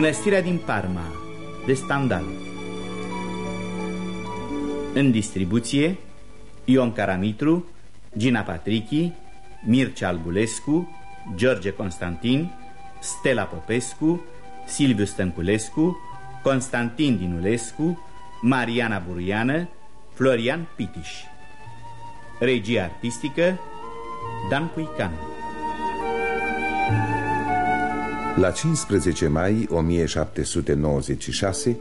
Mănăstirea din Parma de Standal În distribuție Ion Caramitru, Gina Patrichi, Mircea Albulescu, George Constantin, Stella Popescu, Silviu Stănculescu, Constantin Dinulescu, Mariana Buruiană, Florian Pitiș. Regia artistică Dan Puican. La 15 mai 1796,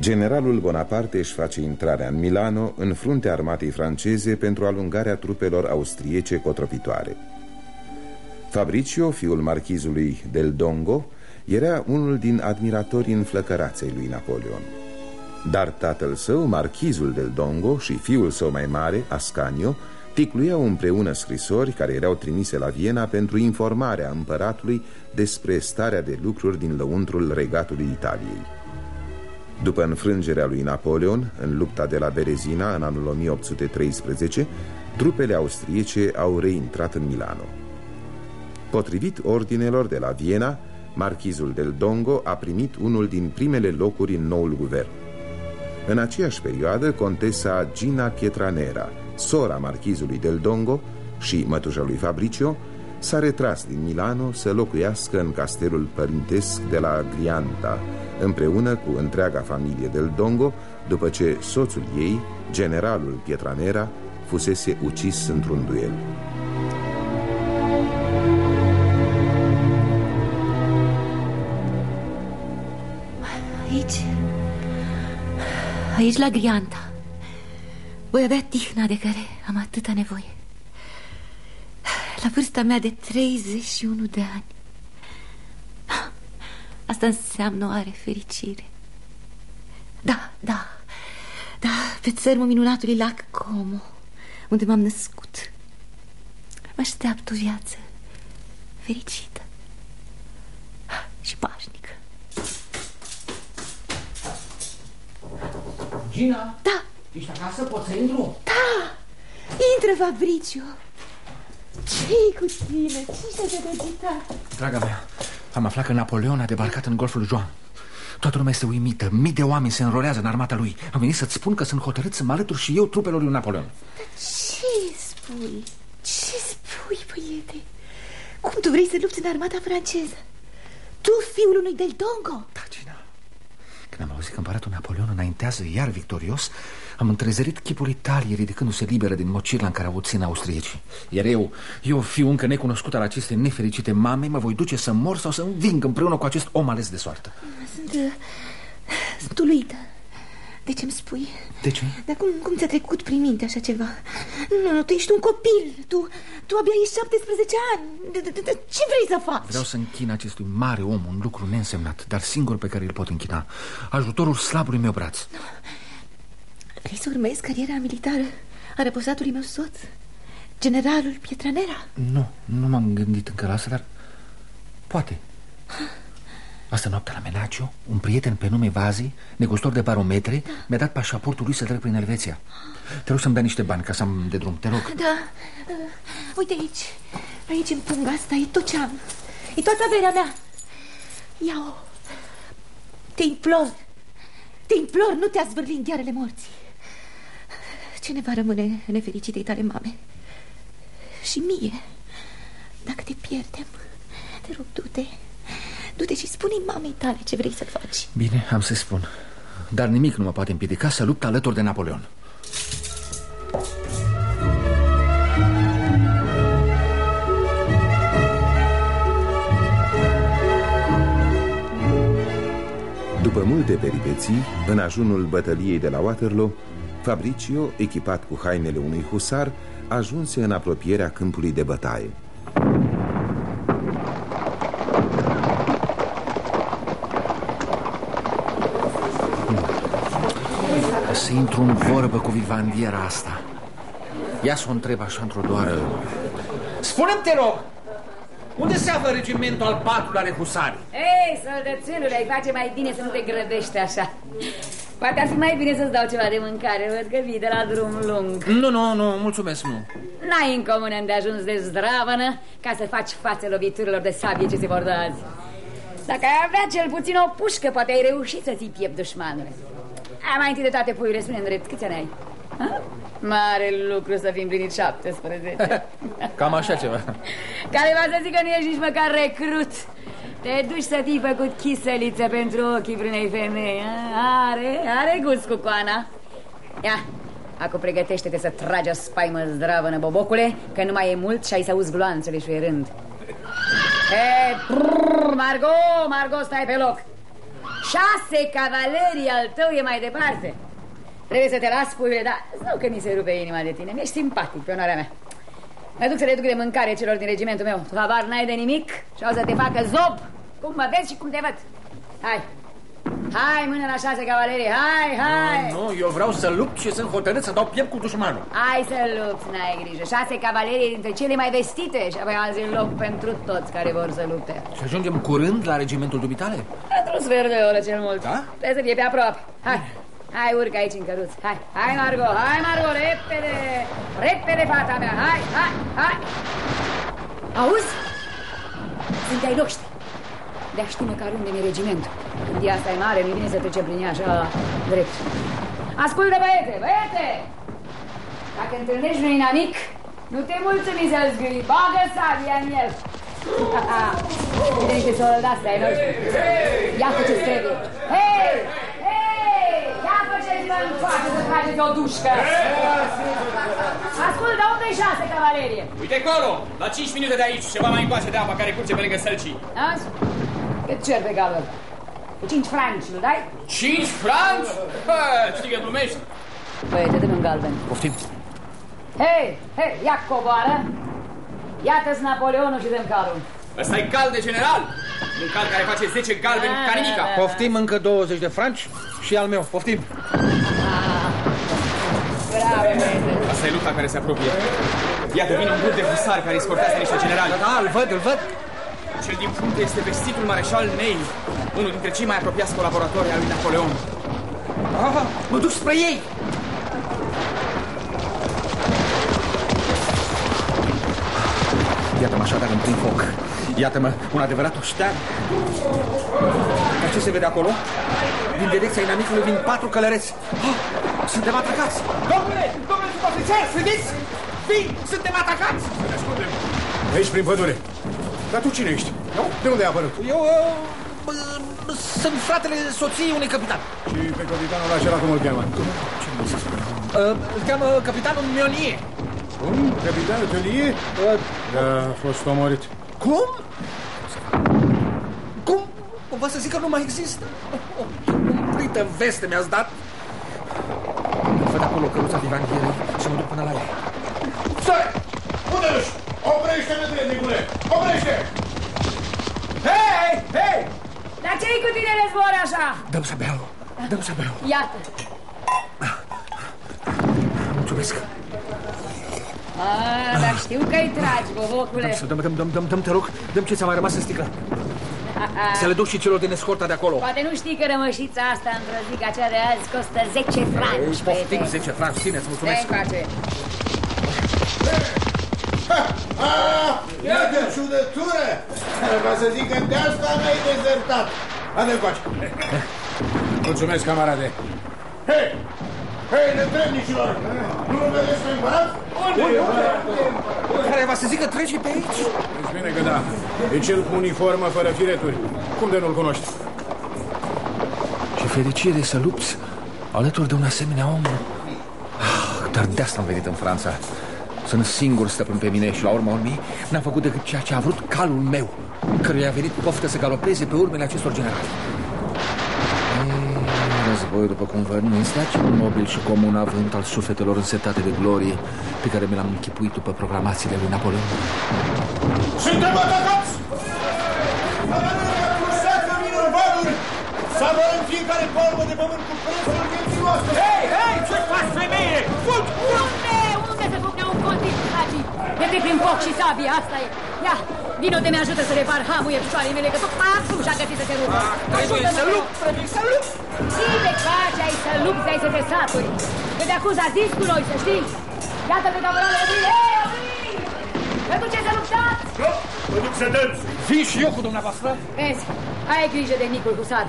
generalul Bonaparte își face intrarea în Milano în fruntea armatei franceze pentru alungarea trupelor austriece cotropitoare. Fabricio, fiul marchizului del Dongo, era unul din admiratorii înflăcăraței lui Napoleon. Dar tatăl său, marchizul del Dongo și fiul său mai mare, Ascanio, ticluiau împreună scrisori care erau trimise la Viena pentru informarea împăratului despre starea de lucruri din lăuntrul regatului Italiei. După înfrângerea lui Napoleon în lupta de la Berezina în anul 1813, trupele austriece au reintrat în Milano. Potrivit ordinelor de la Viena, marchizul del Dongo a primit unul din primele locuri în noul guvern. În aceeași perioadă, contesa Gina Pietranera, sora marchizului del Dongo și mătușa lui Fabricio, s-a retras din Milano să locuiască în castelul părintesc de la Glianta, împreună cu întreaga familie del Dongo, după ce soțul ei, generalul Pietranera, fusese ucis într-un duel. Aici, aici la Glianta, voi avea tihna de care am atâta nevoie. La vârsta mea de 31 de ani. Asta înseamnă oare fericire. Da, da, da, pe țărmul minunatului lac Como, unde m-am născut. Mă așteaptă o viață fericită și pașnică. Gina? Da. Ești acasă? Pot să intru? Da! Intră, Fabricio! ce cu tine? Ce te degitat? Draga mea, am aflat că Napoleon a debarcat în golful Joan. Toată lumea este uimită, mii de oameni se înrolează în armata lui Am venit să-ți spun că sunt hotărât să mă alătur și eu trupelor lui Napoleon Dar ce spui? Ce spui, băiete? Cum tu vrei să lupți în armata franceză? Tu, fiul unui Del Dongo? Da, Gina Când am auzit că împăratul Napoleon înaintează iar victorios. Am întrezărit chipul Italiei ridicându-se liberă din mocirla în care o țin austriecii. Iar eu, eu fiu încă necunoscut al acestei nefericite mame Mă voi duce să mor sau să înving împreună cu acest om ales de soartă. Sunt, uh, sunt uluită de ce-mi spui? De ce? Dar cum, cum ți-a trecut prin minte așa ceva? Nu, nu, tu ești un copil Tu, tu abia ești 17 ani de, de, de, Ce vrei să faci? Vreau să închin acestui mare om un lucru neînsemnat Dar singur pe care îl pot închina Ajutorul slabului meu braț nu. Vrei să urmezi cariera militară a reposatului meu soț? Generalul Pietranera? Nu, nu m-am gândit încă la asta, dar poate Asta noaptea la Menaccio, un prieten pe nume Vazi, negustor de barometre, da. mi-a dat pașaportul lui să trec prin Elveția. Te rog să-mi dai niște bani ca să am de drum, te rog. Da, uh, uite aici, aici în punga asta e tot ce am. E toată averea mea. Ia-o. Te implor, te implor, nu te-a zvârli în ghearele morții. Ce ne va rămâne nefericitei tale mame? Și mie, dacă te pierdem, te rog, du-te. Du-te și spune mamei tale ce vrei să faci. Bine, am să spun. Dar nimic nu mă poate împiedica să lupt alături de Napoleon. După multe peripeții, în ajunul bătăliei de la Waterloo, Fabricio, echipat cu hainele unui husar, ajunse în apropierea câmpului de bătaie. Să intru în vorbă cu vivandiera asta. Ia să o întreb așa într-o doară. Spune-mi, te rog, unde se află regimentul al patrulea de husari? Ei, soldățelule, ai face mai bine să nu te grăbești așa. Poate ar fi mai bine să-ți dau ceva de mâncare, văd că vii de la drum lung. Nu, nu, nu, mulțumesc, nu. N-ai în comună de ajuns de zdravănă ca să faci față loviturilor de sabie ce se vor da azi. Dacă ai avea cel puțin o pușcă, poate ai reușit să ții piept dușmanule. Ai mai întâi de toate, puiule, spune drept, câți ani ai? Ha? Mare lucru să fii împlinit 17. Cam așa ceva. Care va să zic că nu ești nici măcar recrut. Te duci să fii făcut chiseliță pentru ochii vreunei femei. A? Are, are gust cu coana. Ia, acum pregătește-te să tragi o spaimă zdravă, năbobocule, că nu mai e mult și ai să auzi gloanțele șuierând. He, prrr, Margot, Margot, stai pe loc. Șase cavalerii al tău e mai departe. Trebuie să te las, puiule, dar nu că mi se rupe inima de tine. Mi-ești simpatic, pe onoarea mea. Mă duc să le duc de mâncare celor din regimentul meu. Tu habar n-ai de nimic și o să te facă zob. Cum mă vezi și cum te văd. Hai. Hai, mână la șase cavalerii, hai, hai! Nu, nu, eu vreau să lupt și sunt hotărât să dau piept cu dușmanul. Hai să lupți, n-ai grijă. Șase cavalerii dintre cele mai vestite și apoi azi loc pentru toți care vor să lupte. Și ajungem curând la regimentul dumitale? Într-un sfert de oră cel mult. Da? Trebuie să fie pe aproape. Hai, hai, urcă aici în căruț. Hai, hai, Margot, hai, Margot, repede, repede, fata mea, hai, hai, hai. Auzi? Sunt ai noștri. Dar știi măcar unde mi regimentul. Când e asta e mare, nu bine să trecem prin ea așa drept. Ascultă, băiete, băiete! Dacă întâlnești un inamic, nu te mulțumi să-l zgâi, bagă sabia în el. Uite niște soldați ai noștri. Ia cu ce-ți trebuie. Hei! Hei! Ia faceți-vă în față să faceți o dușcă. Ascultă, unde i șase cavalerie? Uite acolo, la 5 minute de aici, ceva mai încoace de apa care curge pe lângă sălcii. Auzi? Cât cer pe gală? Cu cinci franci, nu dai? 5 franci? Ha, știi că glumești? Băiete, dă-mi un galben. Poftim. Hei, hei, ia coboară. Iată-ți Napoleonul și dăm calul. ăsta e cal de general. Un cal care face 10 galbeni ca nimica. Poftim încă 20 de franci și al meu, poftim. Bravo, băiete. Asta e lupta care se apropie. Iată, vine un grup de husari care scortează niște generali. Da, îl văd, îl văd. Cel din frunte este vestitul mareșal Ney, unul dintre cei mai apropiați colaboratori al lui Napoleon. Ah, mă duc spre ei. Iată-mă așadar în plin foc. Iată-mă, un adevărat oștean. Dar ce se vede acolo? Din direcția inamicului vin patru călăreți. Ah, suntem atacați! Domnule, domnule subofițer, vedeți? Vin, suntem atacați! Ne ascundem. Aici, prin pădure. Dar tu cine ești? Nu? De unde ai apărut? Eu uh, uh, sunt fratele soției unui capitan. Și pe capitanul acela cum îl cheamă? Ce vreau să spun? Uh, îl cheamă capitanul Mionie. Cum? Capitanul Telie? Uh, Da, a fost omorât. cum? Cum? Cumva să zic că nu mai există? O cumplită veste mi-ați dat. Văd acolo căruța Vivanghierei și mă duc până la ea. Stai! Unde duci? Oprește, netrednicule! Oprește! Hei, hei! Dar ce-i cu tine războr așa? Dăm să beau, dăm să beau. Iată. Mulțumesc. A, dar știu că-i tragi, bobocule. Să dăm, dăm, dăm, dăm, dăm, te rog, dăm ce ți-a mai rămas în sticlă. Să le duc și celor din escorta de acolo. Poate nu știi că rămășița asta într-o zi ca cea de azi costă 10 franci, Poftim băiete. 10 franci, țineți, Stai mulțumesc. încoace. Iată ciudătură! Va să zic că de asta n-ai dezertat. Ade încoace. Mulțumesc, camarade. Hei! Hei, netrebnicilor! Nu mă vedeți pe împărat? Care va să zică trece pe aici? Îți bine că da. E cel cu uniformă fără fireturi. Cum de nu-l cunoști? Ce fericire să lupți alături de un asemenea om. Ah, Dar de asta am venit în Franța. Sunt singur stăpân pe mine și la urma urmei n-am făcut decât ceea ce a vrut calul meu, căruia a venit poftă să galopeze pe urmele acestor generali. Ei, Războiul, după cum văd, nu este acel nobil și comun avânt al sufletelor însetate de glorie pe care mi l-am închipuit după proclamațiile lui Napoleon. Suntem atacați! Seacă vin în valuri! Să adorăm fiecare palmă de pământ cu prețul vieții noastre! Hei, hei, ce faci, femeie? Fug! Unde? Unde se fugă un contit, Hagi? Merge prin foc și sabie, asta e. Ia, vino de mi-ajută să repar hamuie picioarele mele, că tocmai acum și-a găsit să se rupă. Trebuie Ajută-mă, să te lupt, trebuie să lupt! Cine faci ai să lupți, ai să te saturi? Că de acuz a zis cu noi, să știi. Iată pe camerale, opri, hei, opri! Vă duceți să luptați! Eu mă duc să dânsu. Vin și eu cu dumneavoastră? Vezi, ai grijă de Nicol Husar.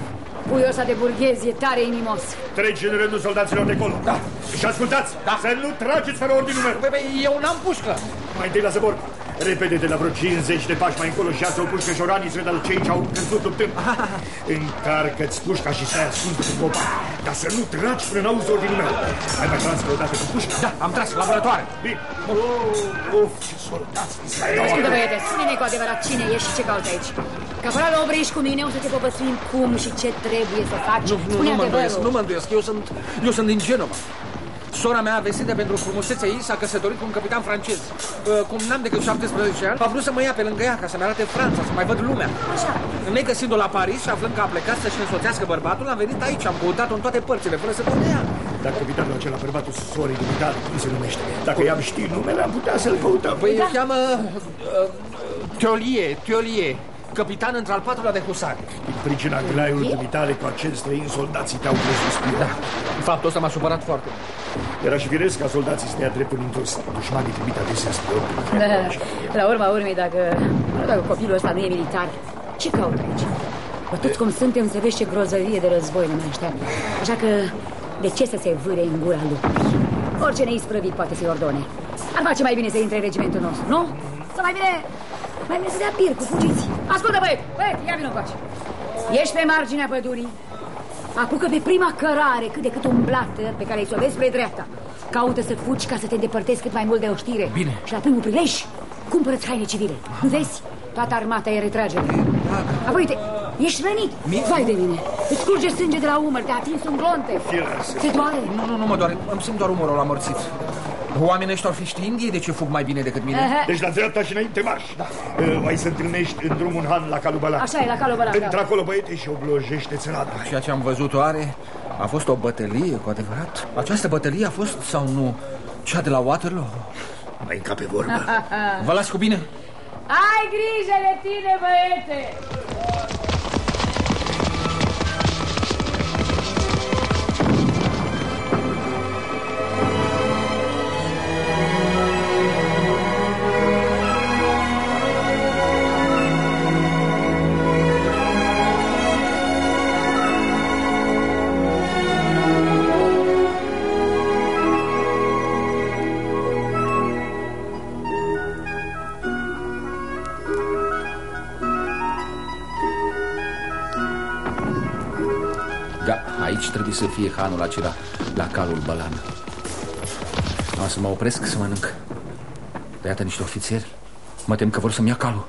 Puiul ăsta de burghez e tare inimos. Treci în rândul soldaților de colo. Da. Și ascultați, Da. să nu trageți fără ordinul meu. Băi, băi, eu n-am pușcă. Mai întâi la zăbor. Repede de la vreo 50 de pași mai încolo și ia-ți o pușcă șoranii să dau cei ce au căzut luptând. Încarcă-ți pușca și stai ascuns cu copa. Dar să nu tragi până n-auzi ordinul meu. Ai mai tras vreodată cu pușca? Da, am tras laboratoare. Bine. Oh, of, ce soldați mi se dau Ascultă, băiete, spune-ne cu adevărat cine ești și ce cauți aici. Caporalul Obrești cu mine o să te povățuim cum și ce trebuie să faci. Nu, nu, Spune nu mă îndoiesc, adevărul. nu mă îndoiesc. Eu sunt, eu sunt din Genova. Sora mea, vestită pentru frumusețea ei, s-a căsătorit cu un capitan francez. Uh, Cum n-am decât 17 ani, a vrut să mă ia pe lângă ea ca să-mi arate Franța, să mai văd lumea. Așa. Negăsindu-o la Paris și aflând că a plecat să-și însoțească bărbatul, am venit aici, am căutat-o în toate părțile, fără să văd de ea. Dar capitanul acela, bărbatul sorii dumitale, cum se numește? Dacă i-am ști numele, am putea să-l căutăm. Păi îl cheamă uh, Teolie, Teolie, capitan între al patrulea de husari. Din pricina glaiului dumitale cu accent străin, soldații te-au crezut spion. Da, faptul ăsta m-a supărat foarte. Era și firesc ca soldații să ne ia dreptul într-o Dușmanii trimit adesea spion. Da, la urma urmei, dacă, dacă copilul ăsta nu e militar, ce caută aici? Bătuți cum suntem, să vezi ce grozăvie de război ne mai așteaptă. Așa că, de ce să se vâre în gura lupului? Orice neisprăvit poate să-i ordone. Ar face mai bine să intre în regimentul nostru, nu? Să mai bine, mai bine să dea pir cu fugiți. Ascultă, băieți, băieți, ia vină încoace. Ești pe marginea pădurii, Apucă pe prima cărare cât de cât un blată pe care îi o vezi spre dreapta. Caută să fugi ca să te depărtezi cât mai mult de o știre. Bine. Și la primul prilej, cumpără haine civile. Nu vezi? Toată armata e retragere. Apoi te... Ești rănit. Vai de mine. Îți curge sânge de la umăr, te-a atins un glonte. Te doare? Nu, nu, nu mă doare, îmi simt doar umărul amorțit. Oamenii ăștia ar fi știindu de ce fug mai bine decât mine? Aha. Deci la dreapta și înainte marș. Da. Ai să întâlnești în drumul în Han la Calubala. Așa e, la calul bălan, Intră da. acolo, băiete, și oblojește țelada. Ceea ce am văzut oare a fost o bătălie cu adevărat? Această bătălie a fost sau nu cea de la Waterloo? Mai încape vorba. Vă las cu bine? Ai grijă de tine, băiete! Trebuie să fie hanul acela la calul Balan. Am să mă opresc să mănânc. De iată niște ofițeri. Mă tem că vor să-mi ia calul.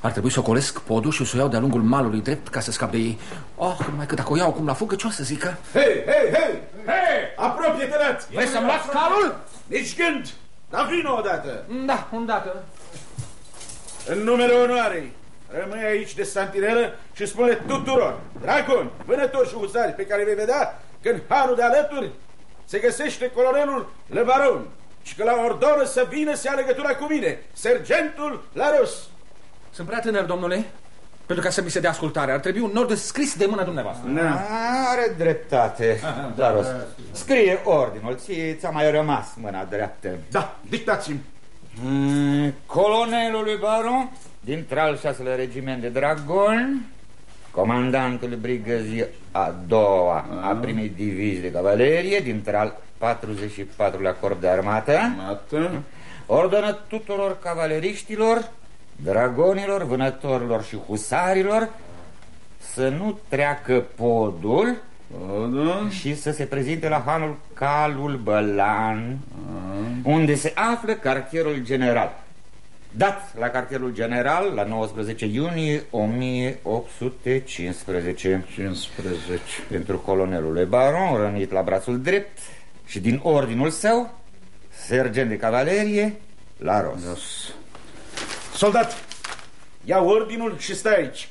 Ar trebui să ocolesc podul și să o iau de-a lungul malului drept ca să scap de ei. Oh, numai că dacă o iau acum la fugă, ce o să zică? Hei, hei, hei! Hei! Apropie-te, lați! Vrei să-mi luați calul? Nici gând! Dar vină odată! Da, îndată. În numele onoarei, rămâi aici de santinelă și spune tuturor, dragoni, vânători și uzari pe care vei vedea că în hanul de alături se găsește colonelul Le Baron și că la ordonă să vină să ia legătura cu mine, sergentul Laros. Sunt prea tânăr, domnule, pentru ca să mi se dea ascultare. Ar trebui un nord scris de mâna dumneavoastră. Are dreptate, Daros. Scrie ordinul, ție ți-a mai rămas mâna dreaptă. Da, dictați-mi. Mm, Colonelului Baron, dintre al șaselea regiment de dragoni, comandantul brigăzii a doua a primei divizii de cavalerie, dintre al 44-lea corp de armată, Mată. ordonă tuturor cavaleriștilor, dragonilor, vânătorilor și husarilor să nu treacă podul O, da. și să se prezinte la hanul Calul Bălan, unde se află cartierul general. Dat la cartierul general la 19 iunie 1815 15. pentru colonelul Le Baron, rănit la brațul drept și din ordinul său, sergent de cavalerie, la Ros. Soldat, ia ordinul și stai aici.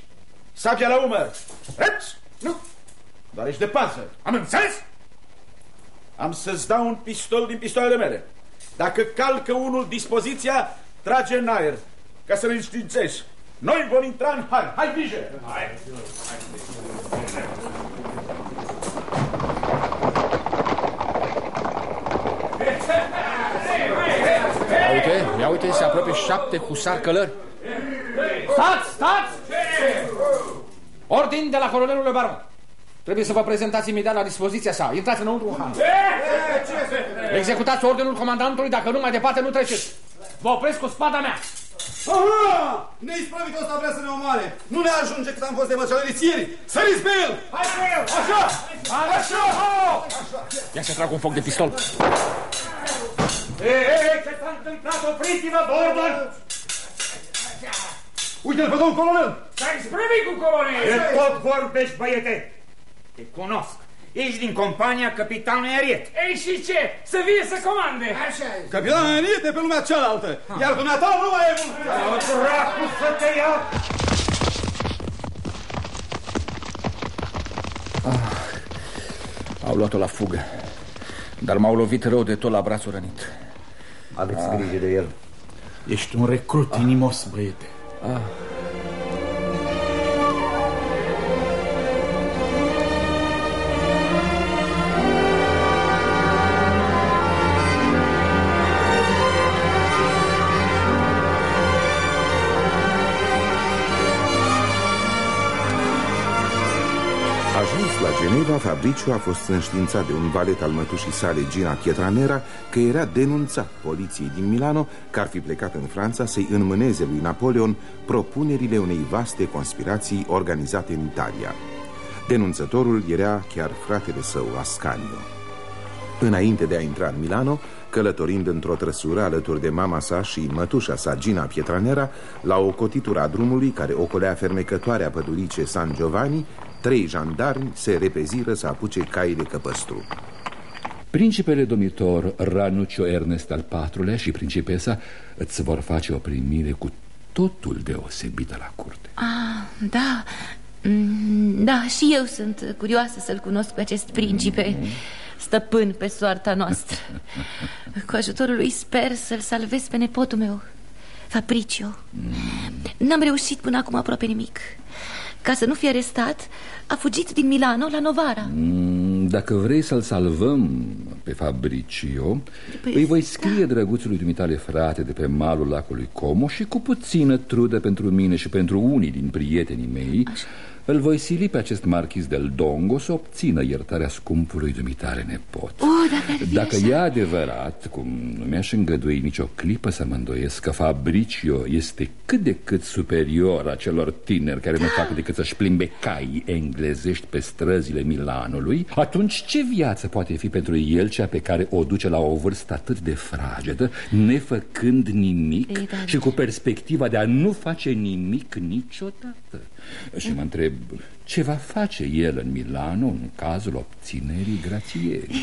Sabia la umăr. Reps! Nu! Doar ești de pază. Am înțeles? Am să-ți dau un pistol din pistoalele mele. Dacă calcă unul dispoziția, trage în aer, ca să ne înștiințezi. Noi vom intra în har. Hai grijă! Hai! Ia uite, ia uite, se apropie șapte husari călări. Stați, stați! Ordin de la colonelul Le Baron. Trebuie să vă prezentați imediat la dispoziția sa. Intrați înăuntru, Han. Executați ordinul comandantului, dacă nu mai departe nu treceți. Vă opresc cu spada mea. Aha! Neispravitul ăsta vrea să ne omoare. Nu ne ajunge cât am fost de măcelăriți ieri. Săriți pe el! Hai pe el! Așa! Așa! Ia să trag un foc de pistol. Ei, ei, ce s-a întâmplat? Opriți-vă, Bordon! Uite-l pe domnul colonel! Stai sprăvit cu colonel! Ce tot vorbești, băiete? Te cunosc. Ești din compania capitanului Ariet. Ei și ce? Să vie să comande. Așa e. Capitanul Ariet e pe lumea cealaltă, iar dumneata nu mai e mult. O dracu să te ia! Ah, au luat-o la fugă, dar m-au lovit rău de tot la brațul rănit. Aveți ah. grijă de el. Ești un recrut ah. inimos, băiete. Ah. Geneva, Fabriciu a fost înștiințat de un valet al mătușii sale, Gina Pietranera, că era denunțat poliției din Milano că ar fi plecat în Franța să-i înmâneze lui Napoleon propunerile unei vaste conspirații organizate în Italia. Denunțătorul era chiar fratele său, Ascanio. Înainte de a intra în Milano, călătorind într-o trăsură alături de mama sa și mătușa sa, Gina Pietranera, la o cotitură a drumului care ocolea fermecătoarea pădurice San Giovanni, Trei jandarmi se repeziră să apuce caile căpăstru. Principele domitor Ranuccio Ernest al patrulea și principesa îți vor face o primire cu totul deosebită la curte. Ah, da, mm, da, și eu sunt curioasă să-l cunosc pe acest principe stăpân pe soarta noastră. Cu ajutorul lui sper să-l salvez pe nepotul meu, Fabricio. Mm. N-am reușit până acum aproape nimic. Ca să nu fie arestat, a fugit din Milano la Novara mm, Dacă vrei să-l salvăm pe Fabricio păi, Îi voi scrie da. drăguțului dumitale frate de pe malul lacului Como Și cu puțină trudă pentru mine și pentru unii din prietenii mei Așa îl voi sili pe acest marchis del Dongo să obțină iertarea scumpului dumitare nepot. Oh, Dacă, dacă e adevărat, cum nu mi-aș îngădui nicio clipă să mă îndoiesc Că Fabricio este cât de cât superior a celor tineri Care nu fac decât să-și plimbe cai englezești pe străzile Milanului Atunci ce viață poate fi pentru el cea pe care o duce la o vârstă atât de fragedă Nefăcând nimic Ei, da, și cu perspectiva de a nu face nimic niciodată? Și mă întreb ce va face el în Milano în cazul obținerii grațierii.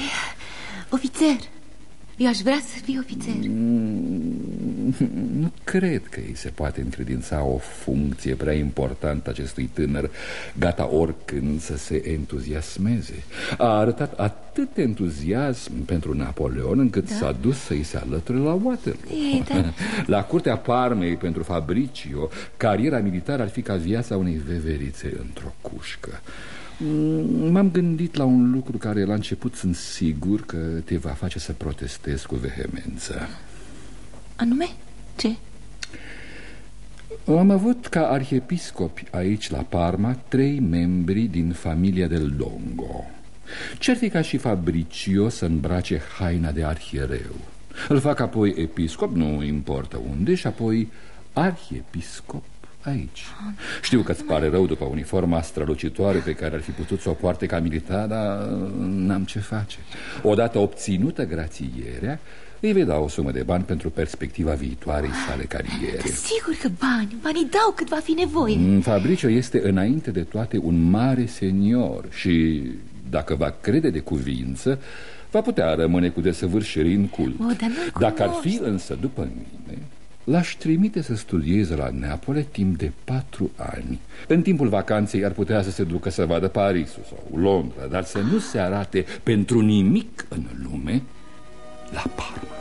Ofițer, eu aș vrea să fiu ofițer mm, Nu cred că îi se poate încredința o funcție prea importantă acestui tânăr Gata oricând să se entuziasmeze A arătat atât entuziasm pentru Napoleon Încât da? s-a dus să-i se alăture la Waterloo da. La curtea Parmei pentru Fabricio Cariera militară ar fi ca viața unei veverițe într-o cușcă Mm, m-am gândit la un lucru care la început sunt sigur că te va face să protestezi cu vehemență Anume? Ce? Am avut ca arhiepiscopi aici la Parma trei membri din familia del Dongo Cert ca și Fabricio să îmbrace haina de arhiereu Îl fac apoi episcop, nu importă unde, și apoi arhiepiscop aici. Știu că îți pare rău după uniforma strălucitoare pe care ar fi putut să o poarte ca militar Dar n-am ce face. Odată obținută grațierea îi vei da o sumă de bani pentru perspectiva viitoarei sale cariere. Da, Sigur că bani, banii dau cât va fi nevoie. Mm, Fabricio este înainte de toate un mare senior Și dacă va crede de cuvință Va putea rămâne cu desăvârșiri în cult. O, Dacă ar fi însă după mine L-aș trimite să studieze la Neapole timp de patru ani. În timpul vacanței ar putea să se ducă să vadă Parisul sau Londra Dar să nu se arate pentru nimic în lume la Parma.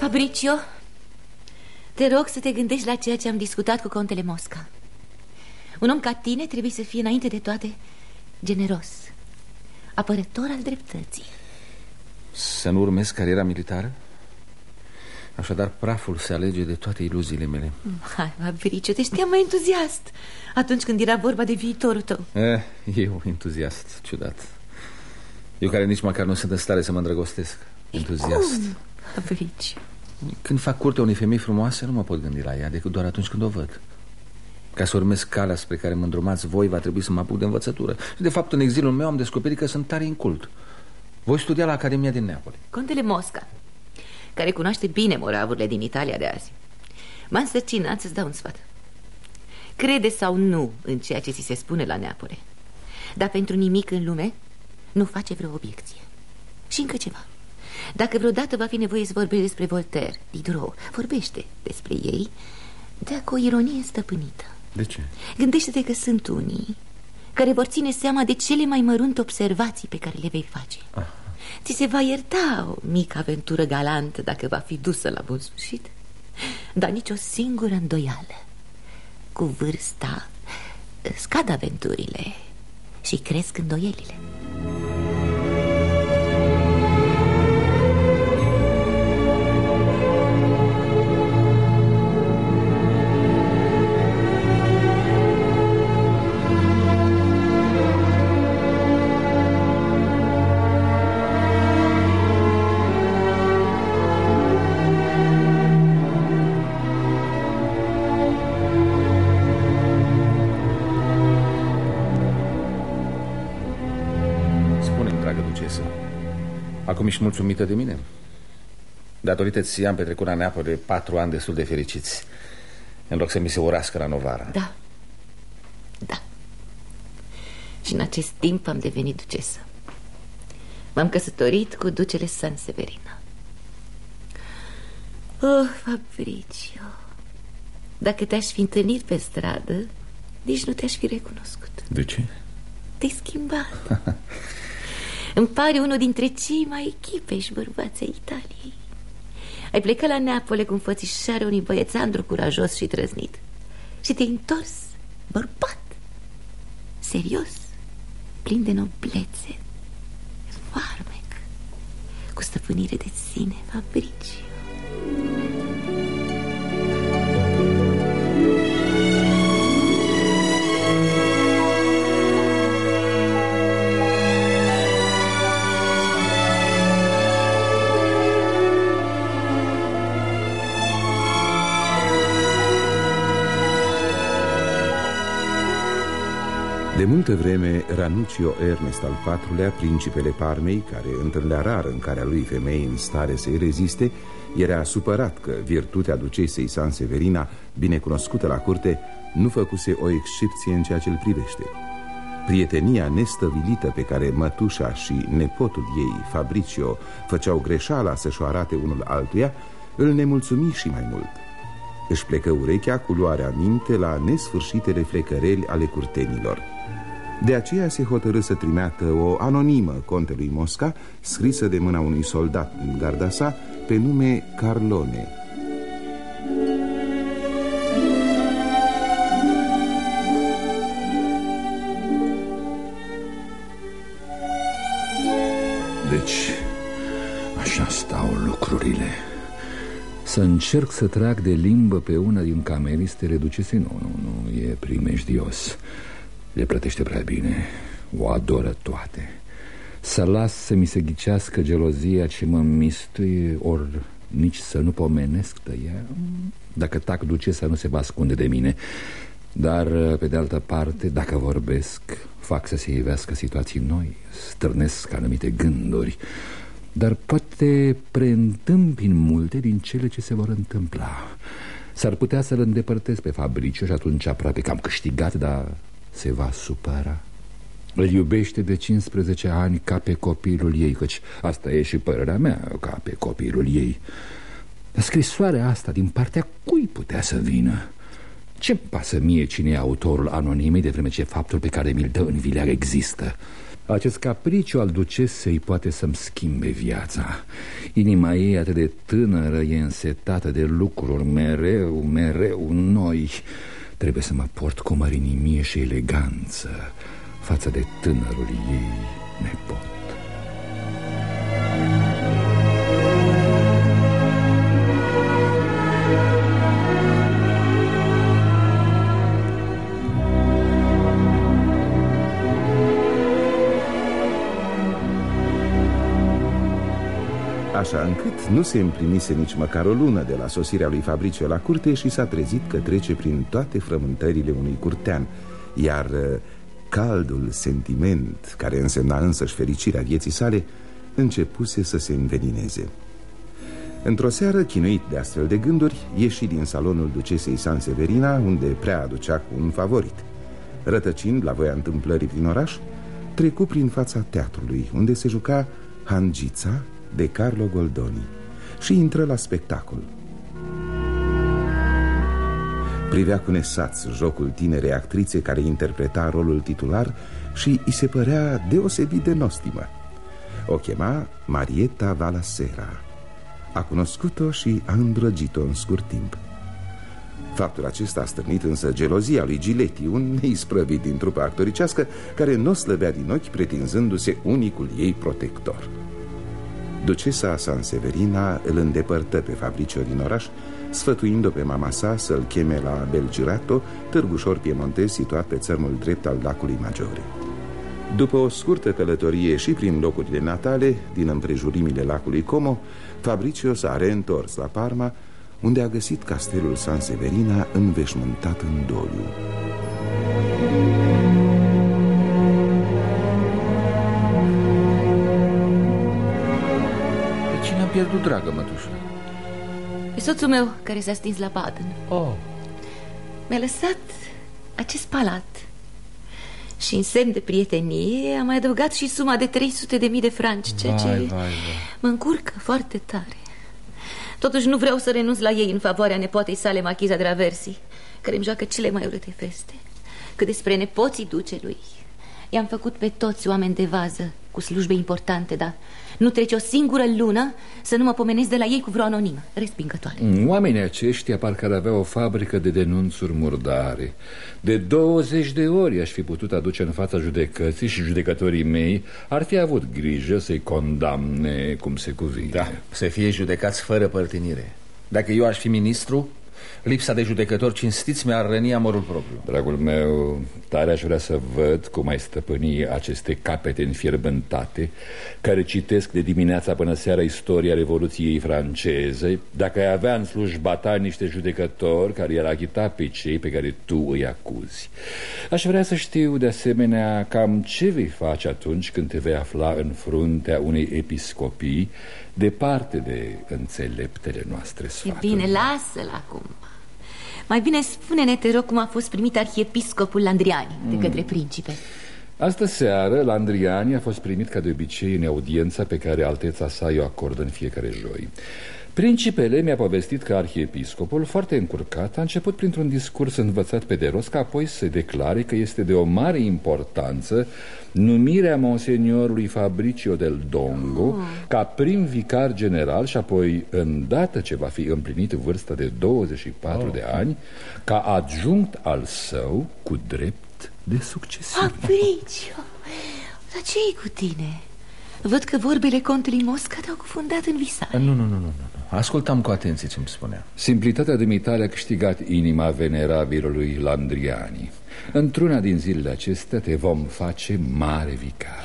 Fabricio, te rog să te gândești la ceea ce am discutat cu contele Mosca. Un om ca tine trebuie să fie înainte de toate generos Apărător al dreptății. Să nu urmez cariera militară? Așadar praful se alege de toate iluziile mele. Hai, Fabricio, te știam mai entuziast Atunci când era vorba de viitorul tău. Eh, Eu entuziast, ciudat. Eu care nici măcar nu sunt în stare să mă îndrăgostesc Entuziast. Cum, Fabricio? Când fac curte unei femei frumoase Nu mă pot gândi la ea decât doar atunci când o văd ca să urmez calea spre care mă îndrumați voi, va trebui să mă apuc de învățătură. Și de fapt, în exilul meu am descoperit că sunt tare incult. Voi studia la Academia din Neapoli. Contele Mosca, care cunoaște bine moravurile din Italia de azi. M-a însărcinat să-ți dau un sfat. Crede sau nu în ceea ce ți se spune la Neapole, dar pentru nimic în lume nu face vreo obiecție. Și încă ceva. Dacă vreodată va fi nevoie să vorbești despre Voltaire, Diderot, vorbește despre ei, dar cu o ironie stăpânită. De ce? Gândește-te că sunt unii care vor ține seama de cele mai mărunte observații pe care le vei face. Aha. Ți se va ierta o mică aventură galantă dacă va fi dusă la bun sfârșit, dar nici o singură îndoială. Cu vârsta scad aventurile și cresc îndoielile. Acum ești mulțumită de mine? Datorită ție am petrecut la Neapole patru ani destul de fericiți În loc să mi se urască la Novara. Da, da. Și în acest timp am devenit ducesă. M-am căsătorit cu ducele San Severina. Oh, Fabricio Dacă te-aș fi întâlnit pe stradă Nici nu te-aș fi recunoscut. De ce? Te-ai schimbat Îmi pare unul dintre cei mai echipeși bărbați ai Italiei. Ai plecat la Neapole cu înfățișarea unui băiețandru curajos și trăznit. Și te-ai întors bărbat Serios, plin de noblețe Farmec Cu stăpânire de sine, Fabricio multă vreme, Ranuccio Ernest al patrulea, principele Parmei, care întâlnea rar în care lui femei în stare să-i reziste, era supărat că virtutea ducesei San Severina, binecunoscută la curte, nu făcuse o excepție în ceea ce îl privește. Prietenia nestăvilită pe care mătușa și nepotul ei, Fabricio, făceau greșeala să-și o arate unul altuia, îl nemulțumi și mai mult. Își plecă urechea cu luarea minte la nesfârșitele flecăreli ale curtenilor. De aceea se hotărâ să trimeată o anonimă contelui Mosca, scrisă de mâna unui soldat din garda sa, pe nume Carlone. Deci, așa stau lucrurile. Să încerc să trag de limbă pe una din cameriste ducese? Nu, nu, nu, e primejdios. Le plătește prea bine O adoră toate. Să las să mi se ghicească gelozia ce mă mistuie Ori nici să nu pomenesc de ea. Dacă tac ducesa nu se va ascunde de mine. Dar, pe de altă parte, dacă vorbesc Fac să se ivească situații noi Stârnesc anumite gânduri. Dar poate preîntâmpin multe din cele ce se vor întâmpla. S-ar putea să-l îndepărtez pe Fabricio și atunci aproape că am câștigat, dar se va supăra. Îl iubește de 15 ani ca pe copilul ei Căci asta e și părerea mea ca pe copilul ei. Dar scrisoarea asta din partea cui putea să vină? Ce pasă mie cine e autorul anonimei De vreme ce faptul pe care mi-l dă în vileag există? Acest capriciu al ducesei poate să-mi schimbe viața. Inima ei atât de tânără e însetată de lucruri mereu, mereu noi Trebuie să mă port cu mărinimie și eleganță Față de tânărul ei nepot așa încât nu se împlinise nici măcar o lună de la sosirea lui Fabricio la curte și s-a trezit că trece prin toate frământările unui curtean, iar uh, caldul sentiment, care însemna însăși fericirea vieții sale, începuse să se învenineze. Într-o seară, chinuit de astfel de gânduri, ieși din salonul ducesei San Severina, unde prea aducea cu un favorit. Rătăcind la voia întâmplării prin oraș, trecu prin fața teatrului, unde se juca Hangița, de Carlo Goldoni și intră la spectacol. Privea cu nesaț jocul tinerei actrițe care interpreta rolul titular și îi se părea deosebit de nostimă. O chema Marietta Valasera. A cunoscut-o și a îndrăgit-o în scurt timp. Faptul acesta a stârnit însă gelozia lui Giletti, un neisprăvit din trupa actoricească care nu slăbea din ochi pretinzându-se unicul ei protector. Ducesa San Severina îl îndepărtă pe Fabricio din oraș, sfătuind-o pe mama sa să-l cheme la Belgirato, târgușor piemontez situat pe țărmul drept al lacului Maggiore. După o scurtă călătorie și prin locurile natale, din împrejurimile lacului Como, Fabricio s-a reîntors la Parma, unde a găsit castelul San Severina înveșmântat în doliu. Pierdut, dragă mătușă? E soțul meu care s-a stins la Baden. Oh. Mi-a lăsat acest palat. Și în semn de prietenie am mai adăugat și suma de 300 de mii de franci, ceea ce vai, vai. mă încurcă foarte tare. Totuși nu vreau să renunț la ei în favoarea nepoatei sale, Machiza de la Versi, care îmi joacă cele mai urâte feste. Cât despre nepoții ducelui, i-am făcut pe toți oameni de vază, cu slujbe importante, dar nu trece o singură lună să nu mă pomenesc de la ei cu vreo anonimă respingătoare. Mm, Oamenii aceștia parcă ar avea o fabrică de denunțuri murdare. De 20 de ori aș fi putut aduce în fața judecății și judecătorii mei ar fi avut grijă să-i condamne cum se cuvine. Da, să fie judecați fără părtinire. Dacă eu aș fi ministru, Lipsa de judecător cinstiți mi-ar răni amorul propriu. Dragul meu, tare aș vrea să văd cum ai stăpâni aceste capete înfierbântate Care citesc de dimineața până seara istoria Revoluției franceze. Dacă ai avea în slujba ta niște judecători care i-ar achita pe cei pe care tu îi acuzi. Aș vrea să știu de asemenea cam ce vei face atunci când te vei afla în fruntea unei episcopii Departe de înțeleptele noastre sfaturi E bine, lasă-l acum mai bine spune-ne, te rog, cum a fost primit arhiepiscopul Landriani de către mm. principe Astă seară, Landriani a fost primit ca de obicei în audiența pe care alteța sa o acordă în fiecare joi Principele mi-a povestit că arhiepiscopul, foarte încurcat, a început printr-un discurs învățat pe de rost, ca apoi să declare că este de o mare importanță numirea monseniorului Fabricio del Dongo oh. ca prim vicar general și apoi, îndată ce va fi împlinit vârsta de 24 oh. de ani, ca adjunct al său cu drept de succesiune. Fabricio, dar ce e cu tine? Văd că vorbele contelui Mosca te-au cufundat în visare Nu, nu, nu, nu, nu. Ascultam cu atenție ce-mi spunea. Simplitatea de mitale a câștigat inima venerabilului Landriani. Într-una din zilele acestea te vom face mare vicar.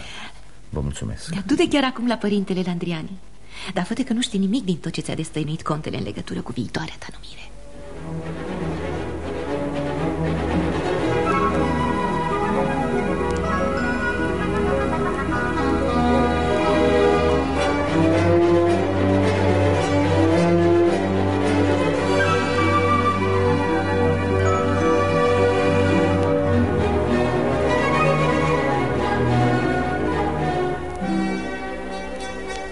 Vă mulțumesc. Dar du-te chiar acum la părintele Landriani. Dar fă că nu știi nimic din tot ce ți-a destăinuit contele în legătură cu viitoarea ta numire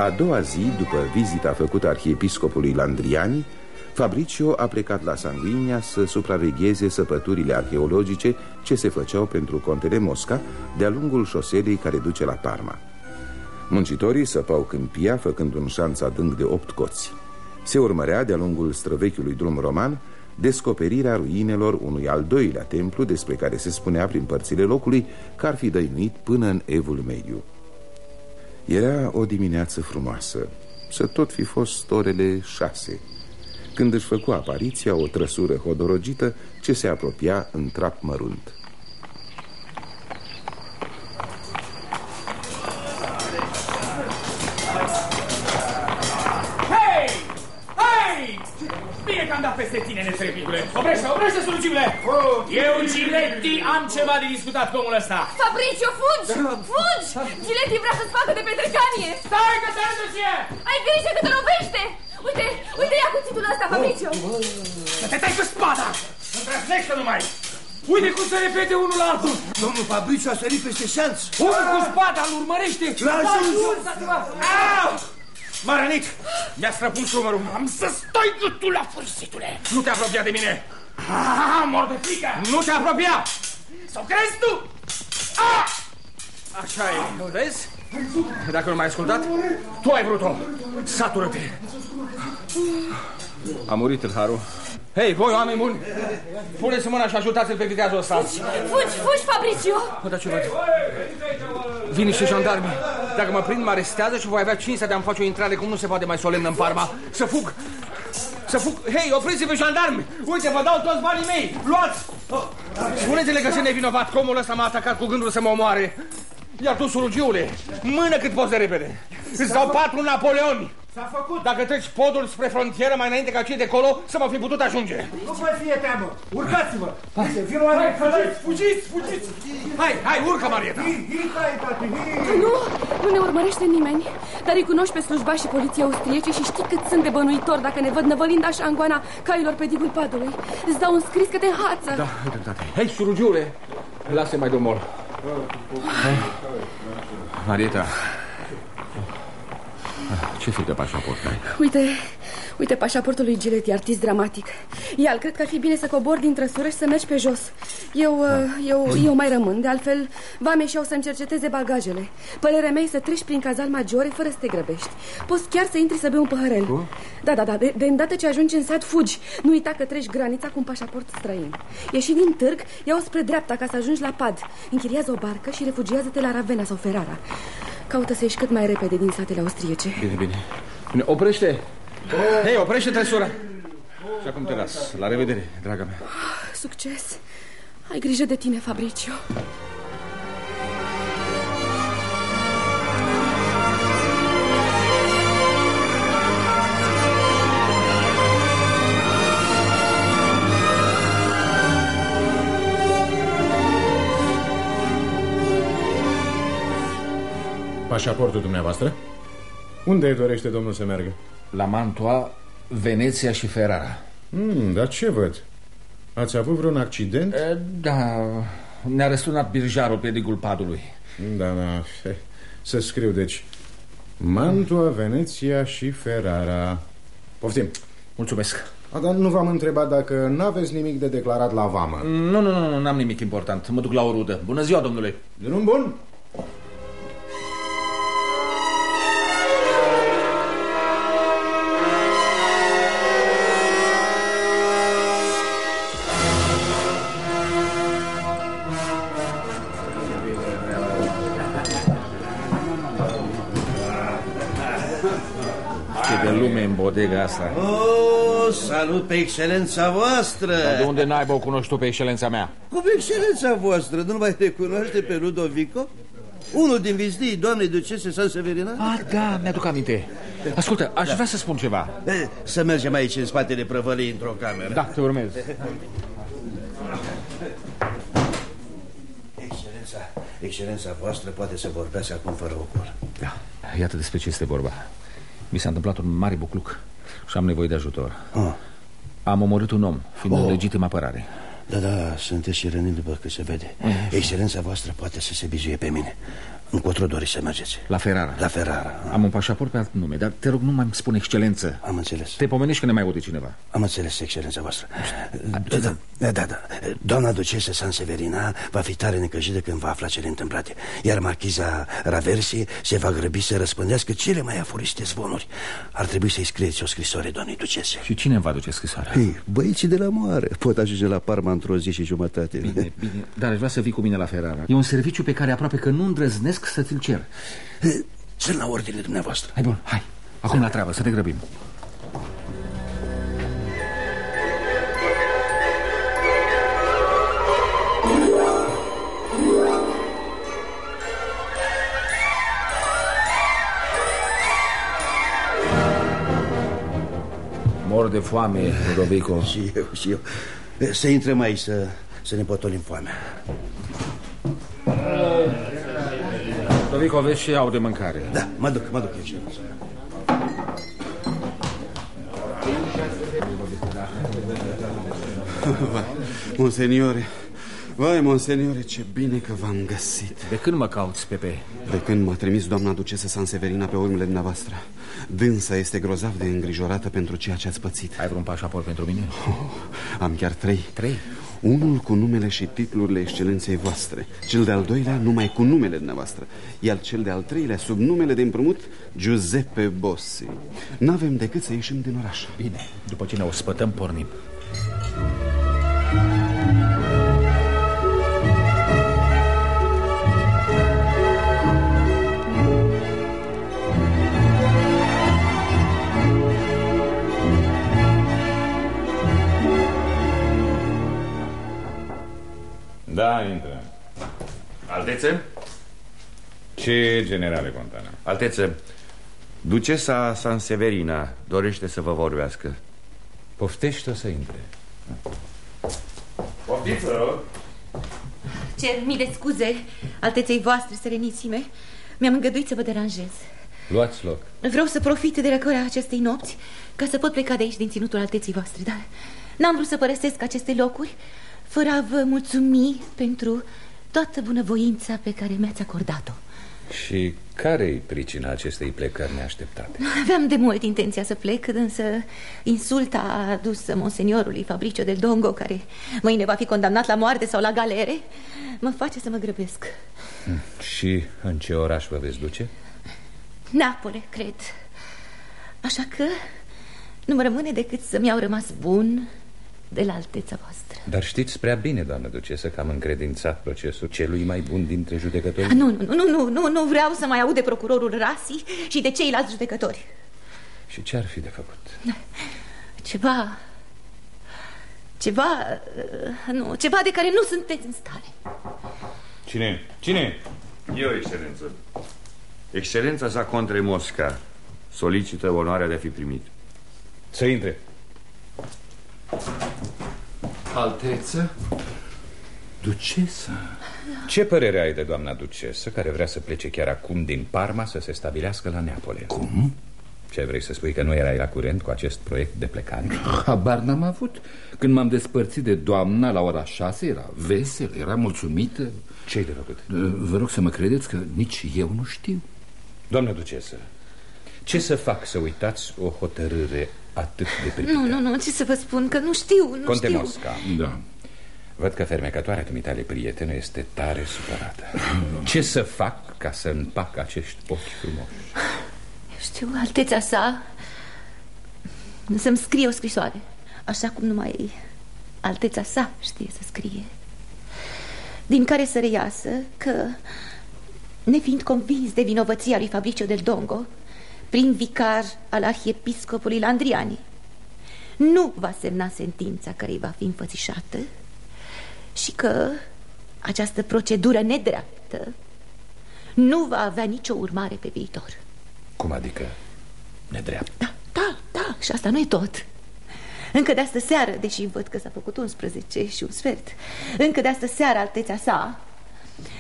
A doua zi, după vizita făcută arhiepiscopului Landriani, Fabricio a plecat la Sanguinia să supravegheze săpăturile arheologice ce se făceau pentru contele Mosca de-a lungul șoselei care duce la Parma. Muncitorii săpau câmpia făcând un șanț adânc de opt coți. Se urmărea de-a lungul străvechiului drum roman descoperirea ruinelor unui al doilea templu despre care se spunea prin părțile locului că ar fi dăinuit până în Evul Mediu. Era o dimineață frumoasă, să tot fi fost orele șase, când își făcu apariția o trăsură hodorogită ce se apropia în trap mărunt. Peste tine, netrepidule! Oprește, oprește, slujibile! Eu, Giletti, am ceva de discutat cu omul ăsta. Fabricio, fugi! Fugi! Giletti vrea să-ți facă de petrecanie! Stai că te ție! Ai grijă că te lovește! Uite, uite, ia cuțitul ăsta, Fabricio! Să te tai cu spada! Îndrăznește numai! Uite cum se repete unul la altul! Domnul Fabricio a sărit peste șanț! Unul cu spada îl urmărește! La ajuns! Au! M-a rănit! Mi-a străpuns umărul. Am să stai gâtul la fârsitule! Nu te apropia de mine! Ah, mor de frică! Nu te apropia! Sau crezi tu? Ah! Așa e, nu vezi? Dacă nu m-ai ascultat, tu ai vrut-o. Satură-te! A murit el, Haru. Hei, voi, oameni buni, puneți mâna și ajutați-l pe viteazul ăsta. Fugi, fugi, fugi, Fabricio! Mă, dar ce văd? Vin niște jandarmi. Dacă mă prind, mă arestează și voi avea cinstea de a-mi face o intrare cum nu se poate mai solemnă în Parma. Să fug! Să fug! Hei, opriți-vă jandarmi! Uite, vă dau toți banii mei! Luați! Spuneți-le că sunt nevinovat, că omul ăsta m-a atacat cu gândul să mă omoare. Iar tu, surugiule, mână cât poți de repede. Îți dau patru Napoleoni. S-a făcut. Dacă treci podul spre frontieră mai înainte ca cei de colo, să mă fi putut ajunge. Nu vă fie teamă. Urcați-vă. Vino hai, fugiți, fugiți, fugiți. Hai, hai, urcă, Marieta. Nu, nu ne urmărește nimeni. Dar îi cunoști pe slujbașii poliției austriece și știi cât sunt de bănuitori dacă ne văd năvălind așa angoana cailor pe digul padului. Îți dau un scris că te înhață. Da, dreptate. Hei, surugiule, lasă mai de mor. Marieta, ce fel de pașaport ai? Uite, uite pașaportul lui Giletti, artist dramatic. Iar cred că ar fi bine să cobor din trăsură și să mergi pe jos. Eu, da. eu, eu mai rămân, de altfel vame și au să-mi cerceteze bagajele. Părerea mea să treci prin cazal majore fără să te grăbești. Poți chiar să intri să bei un păhărel. Cu? Da, da, da, de, de îndată ce ajungi în sat, fugi. Nu uita că treci granița cu un pașaport străin. Ieși din târg, ia-o spre dreapta ca să ajungi la pad. Închiriază o barcă și refugiază-te la Ravenna sau Ferrara. Caută să ieși cât mai repede din satele austriece. Bine, bine. bine oprește! Hei, oprește trăsura! Și acum te las. La revedere, draga mea. Succes! Ai grijă de tine, Fabricio. Pașaportul dumneavoastră? Unde dorește domnul să meargă? La Mantua, Veneția și Ferrara. Hmm, dar ce văd? Ați avut vreun accident? E, da, ne-a răsturnat birjarul pe digul padului. Da, da, să scriu, deci. Mantua, Veneția și Ferrara. Poftim. Mulțumesc. A, dar nu v-am întrebat dacă n-aveți nimic de declarat la vamă. Nu, nu, nu, n-am nimic important. Mă duc la o rudă. Bună ziua, domnule. Drum bun. Bodega asta. Oh, salut pe excelența voastră! Dar de unde n-ai o cunoști tu pe excelența mea? Cum excelența voastră? Nu mai recunoaște pe Ludovico? Unul din viztii doamnei ducese San Severina? Ah, da, mi-aduc aminte. Ascultă, aș da. vrea să spun ceva. Să mergem aici în spatele prăvălii într-o cameră. Da, te urmez. Excelența, excelența voastră poate să vorbească acum fără ocol. Da, iată despre ce este vorba. Mi s-a întâmplat un mare bucluc și am nevoie de ajutor. Oh. Am omorât un om, fiind oh. în legitimă apărare. Da, da, sunteți și răniți după că se vede. Mm. Excelența voastră poate să se bizuie pe mine. Încotro doriți să mergeți? La Ferrara. La Ferrara. Am un pașaport pe alt nume, dar te rog, nu mai spune excelență. Am înțeles. Te pomenești că ne mai aude cineva. Am înțeles, excelența voastră. Da, da, da, da, da. Doamna ducesă San Severina va fi tare necăjită când va afla cele întâmplate. Iar marchiza Raversi se va grăbi să răspândească cele mai afuriste zvonuri. Ar trebui să-i scrieți o scrisoare doamnei ducese. Și cine va duce scrisoarea? Ei, băieții de la moare pot ajunge la Parma într-o zi și jumătate. Bine, bine, dar aș vrea să vii cu mine la Ferrara. E un serviciu pe care aproape că nu îndrăznesc să ți-l cer. Sunt la ordine dumneavoastră. Hai bun, hai. Acum la treabă, să ne grăbim. Mor de foame, Ludovico. Și eu, și eu. Să intrăm aici, să, să ne potolim foamea. Ludovico, vezi și au de mâncare. Da, mă duc, mă duc, excelență. Vai, monseniore, vai, monseniore, ce bine că v-am găsit. De când mă cauți, Pepe? De când m-a trimis doamna ducesă San Severina pe urmele dumneavoastră. Dânsa este grozav de îngrijorată pentru ceea ce ați pățit. Ai vreun pașaport pentru mine? Oh, am chiar trei. Trei? Unul cu numele și titlurile excelenței voastre Cel de-al doilea numai cu numele dumneavoastră Iar cel de-al treilea sub numele de împrumut Giuseppe Bossi. N-avem decât să ieșim din oraș. Bine, după ce ne ospătăm, pornim Da, intră. Altețe? Ce generale Contana? Altețe, ducesa San Severina dorește să vă vorbească. Poftește-o să intre. Poftiți, vă rog. Cer mii de scuze, alteței voastre, serenisime. Mi-am îngăduit să vă deranjez. Luați loc. Vreau să profit de răcoarea acestei nopți ca să pot pleca de aici din ținutul alteții voastre, dar n-am vrut să părăsesc aceste locuri fără a vă mulțumi pentru toată bunăvoința pe care mi-ați acordat-o. Și care-i pricina acestei plecări neașteptate? Aveam de mult intenția să plec, însă insulta adusă monseniorului Fabricio del Dongo, care mâine va fi condamnat la moarte sau la galere, mă face să mă grăbesc. Hm. Și în ce oraș vă veți duce? Neapole, cred. Așa că nu mă rămâne decât să-mi au rămas bun de la alteța voastră. Dar știți prea bine, doamnă ducesă, că am încredințat procesul celui mai bun dintre judecători. Nu, nu, nu, nu, nu, nu vreau să mai aud de procurorul Rasi și de ceilalți judecători. Și ce ar fi de făcut? Ceva... Ceva... Nu, ceva de care nu sunteți în stare. Cine? Cine? Eu, excelență. Excelența sa contre Mosca solicită onoarea de a fi primit. Să intre. Alteță? Ducesă? Ce părere ai de doamna ducesă care vrea să plece chiar acum din Parma să se stabilească la Neapole? Cum? Ce vrei să spui că nu erai la curent cu acest proiect de plecare? Habar n-am avut. Când m-am despărțit de doamna la ora șase, era vesel, era mulțumită. Ce-ai de făcut? Vă rog să mă credeți că nici eu nu știu. Doamna ducesă, ce să fac să uitați o hotărâre atât de pripită? Nu, nu, nu, ce să vă spun, că nu știu, nu Conte știu. Mosca. Da. Văd că fermecătoarea dumitale prietenă este tare supărată. Ce să fac ca să împac acești ochi frumoși? Știu, alteța sa Să-mi scrie o scrisoare Așa cum numai alteța sa știe să scrie Din care să reiasă că Nefiind convins de vinovăția lui Fabricio del Dongo Prin vicar al arhiepiscopului Landriani. Nu va semna sentința care îi va fi înfățișată Și că această procedură nedreaptă Nu va avea nicio urmare pe viitor. Cum adică nedreaptă? Da, da, da, și asta nu e tot. Încă de astă seară, deși văd că s-a făcut 11 și un sfert Încă de astă seară, altețea sa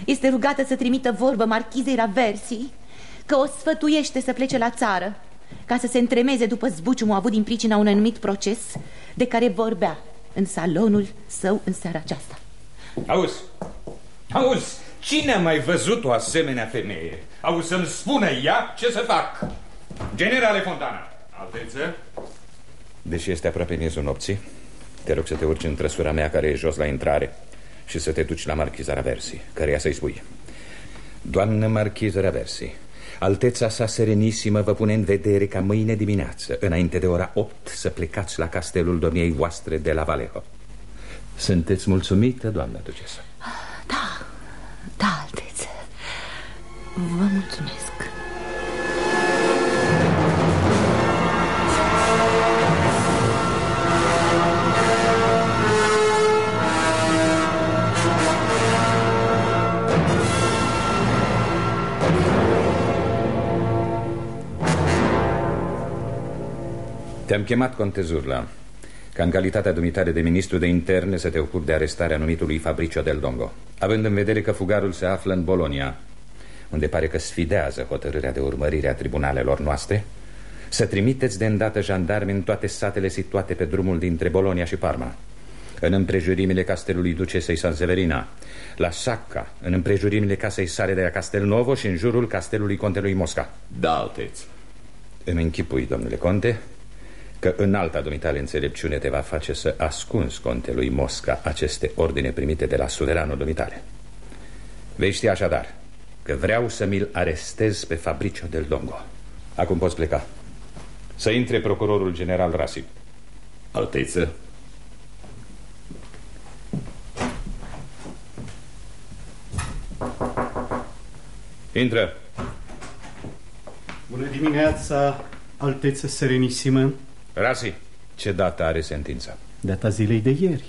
Este rugată să trimită vorbă marchizei Raversi Că o sfătuiește să plece la țară Ca să se întremeze după zbuciumul avut din pricina unui anumit proces De care vorbea în salonul său în seara aceasta Auzi, auzi, Cine a mai văzut o asemenea femeie? Au să-mi spună ea ce să fac. Generale Fontana. Alteță? Deși este aproape miezul nopții, te rog să te urci în trăsura mea care e jos la intrare și să te duci la marchiza Raversi, căreia să-i spui. Doamnă marchiza Raversi, Alteța sa serenissimă vă pune în vedere ca mâine dimineață, înainte de ora 8, să plecați la castelul domniei voastre de la Valejo. Sunteți mulțumită, doamnă ducesă? Da, da, altețe. Vă mulțumesc. Te-am chemat, conte Zurla, ca în calitatea dumitare de ministru de interne să te ocupi de arestarea numitului Fabricio del Dongo, având în vedere că fugarul se află în Bolonia, unde pare că sfidează hotărârea de urmărire a tribunalelor noastre, să trimiteți de îndată jandarmi în toate satele situate pe drumul dintre Bolonia și Parma, în împrejurimile castelului ducesei San Severina, la Sacca, în împrejurimile casei sale de la Castelnovo și în jurul castelului contelui Mosca. Da, alteți. Îmi închipui, domnule conte, că în alta dumitale înțelepciune te va face să ascunzi contelui Mosca aceste ordine primite de la suveranul dumitale. Vei ști așadar că vreau să mi-l arestez pe Fabricio del Dongo. Acum poți pleca. Să intre procurorul general Rasip. Alteță? Intră. Bună dimineața, alteță serenissimă. Rasi, ce dată are sentința? Data zilei de ieri.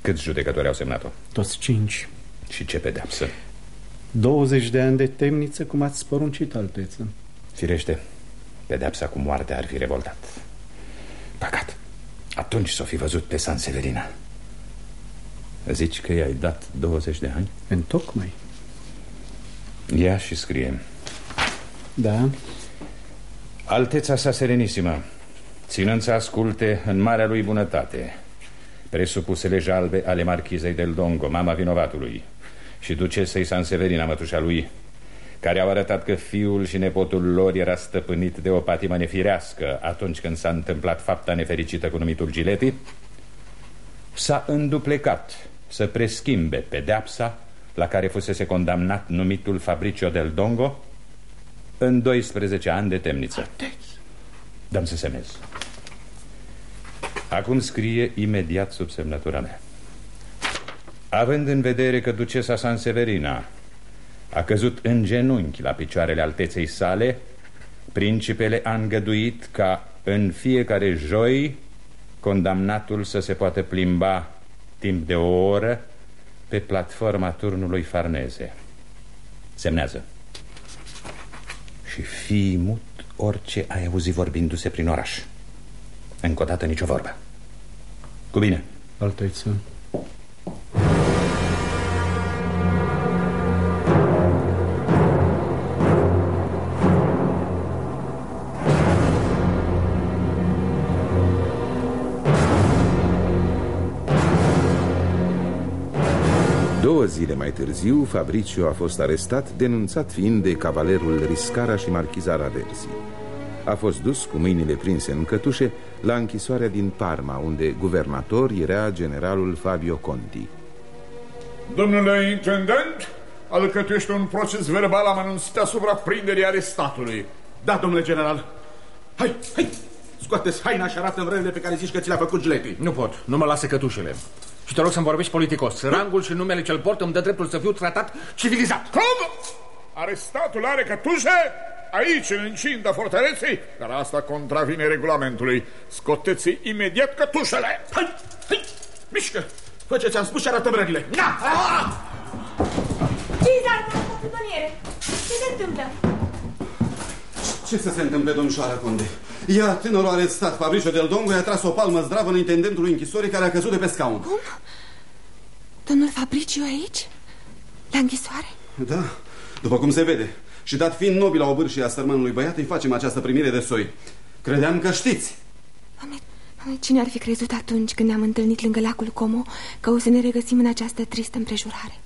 Câți judecători au semnat-o? Toți cinci. Și ce pedeapsă? 20 de ani de temniță, cum ați poruncit, alteță. Firește, pedeapsa cu moarte ar fi revoltat. Păcat. Atunci s-o fi văzut pe San Severina. Zici că i-ai dat 20 de ani? Întocmai. Ia și scrie. Da. Alteța sa serenisima, ținând să asculte în marea lui bunătate presupusele jalbe ale marchizei del Dongo, mama vinovatului, și ducesei San Severina, mătușa lui, care au arătat că fiul și nepotul lor era stăpânit de o patimă nefirească atunci când s-a întâmplat fapta nefericită cu numitul Gileti, s-a înduplecat să preschimbe pedeapsa la care fusese condamnat numitul Fabricio del Dongo în 12 ani de temniță. Dăm să semnez. Acum scrie imediat sub semnătura mea. Având în vedere că ducesa San Severina a căzut în genunchi la picioarele alteței sale, principele a îngăduit ca în fiecare joi condamnatul să se poată plimba timp de o oră pe platforma turnului Farneze. Semnează. Și fii mut orice ai auzit vorbindu-se prin oraș. Încă o dată nicio vorbă. Cu bine. Alteță. Zile mai târziu, Fabricio a fost arestat, denunțat fiind de cavalerul Riscara și marchiza Raversi. A fost dus cu mâinile prinse în cătușe la închisoarea din Parma, unde guvernator era generalul Fabio Conti. Domnule intendent, alcătuiește un proces verbal amănunțit asupra prinderii arestatului. Da, domnule general. Hai, hai, scoateți haina și arată vremele pe care zici că ți le-a făcut Gileti. Nu pot, nu mă lasă cătușele. Și te rog să-mi vorbești politicos. Rangul și numele ce-l port îmi dă dreptul să fiu tratat civilizat. Cum? Arestatul are cătușe? Aici, în incinta fortăreței? Dar asta contravine regulamentului. Scoteți imediat cătușele! Hai, hai, mișcă! Fă ce ți-am spus și arată brările. Na! Cizar, pridoniere! Ce se întâmplă? Ce să se întâmple, domnișoara Conde? Ia, tânărul arestat, Fabricio del Dongo, i-a tras o palmă zdravă în intendentului închisorii care a căzut de pe scaun. Cum? Domnul Fabricio aici? La închisoare? Da, după cum se vede. Și dat fiind nobila obârșie a sărmanului băiat, îi facem această primire de soi. Credeam că știți. Doamne, doamne, cine ar fi crezut atunci când ne-am întâlnit lângă lacul Como că o să ne regăsim în această tristă împrejurare?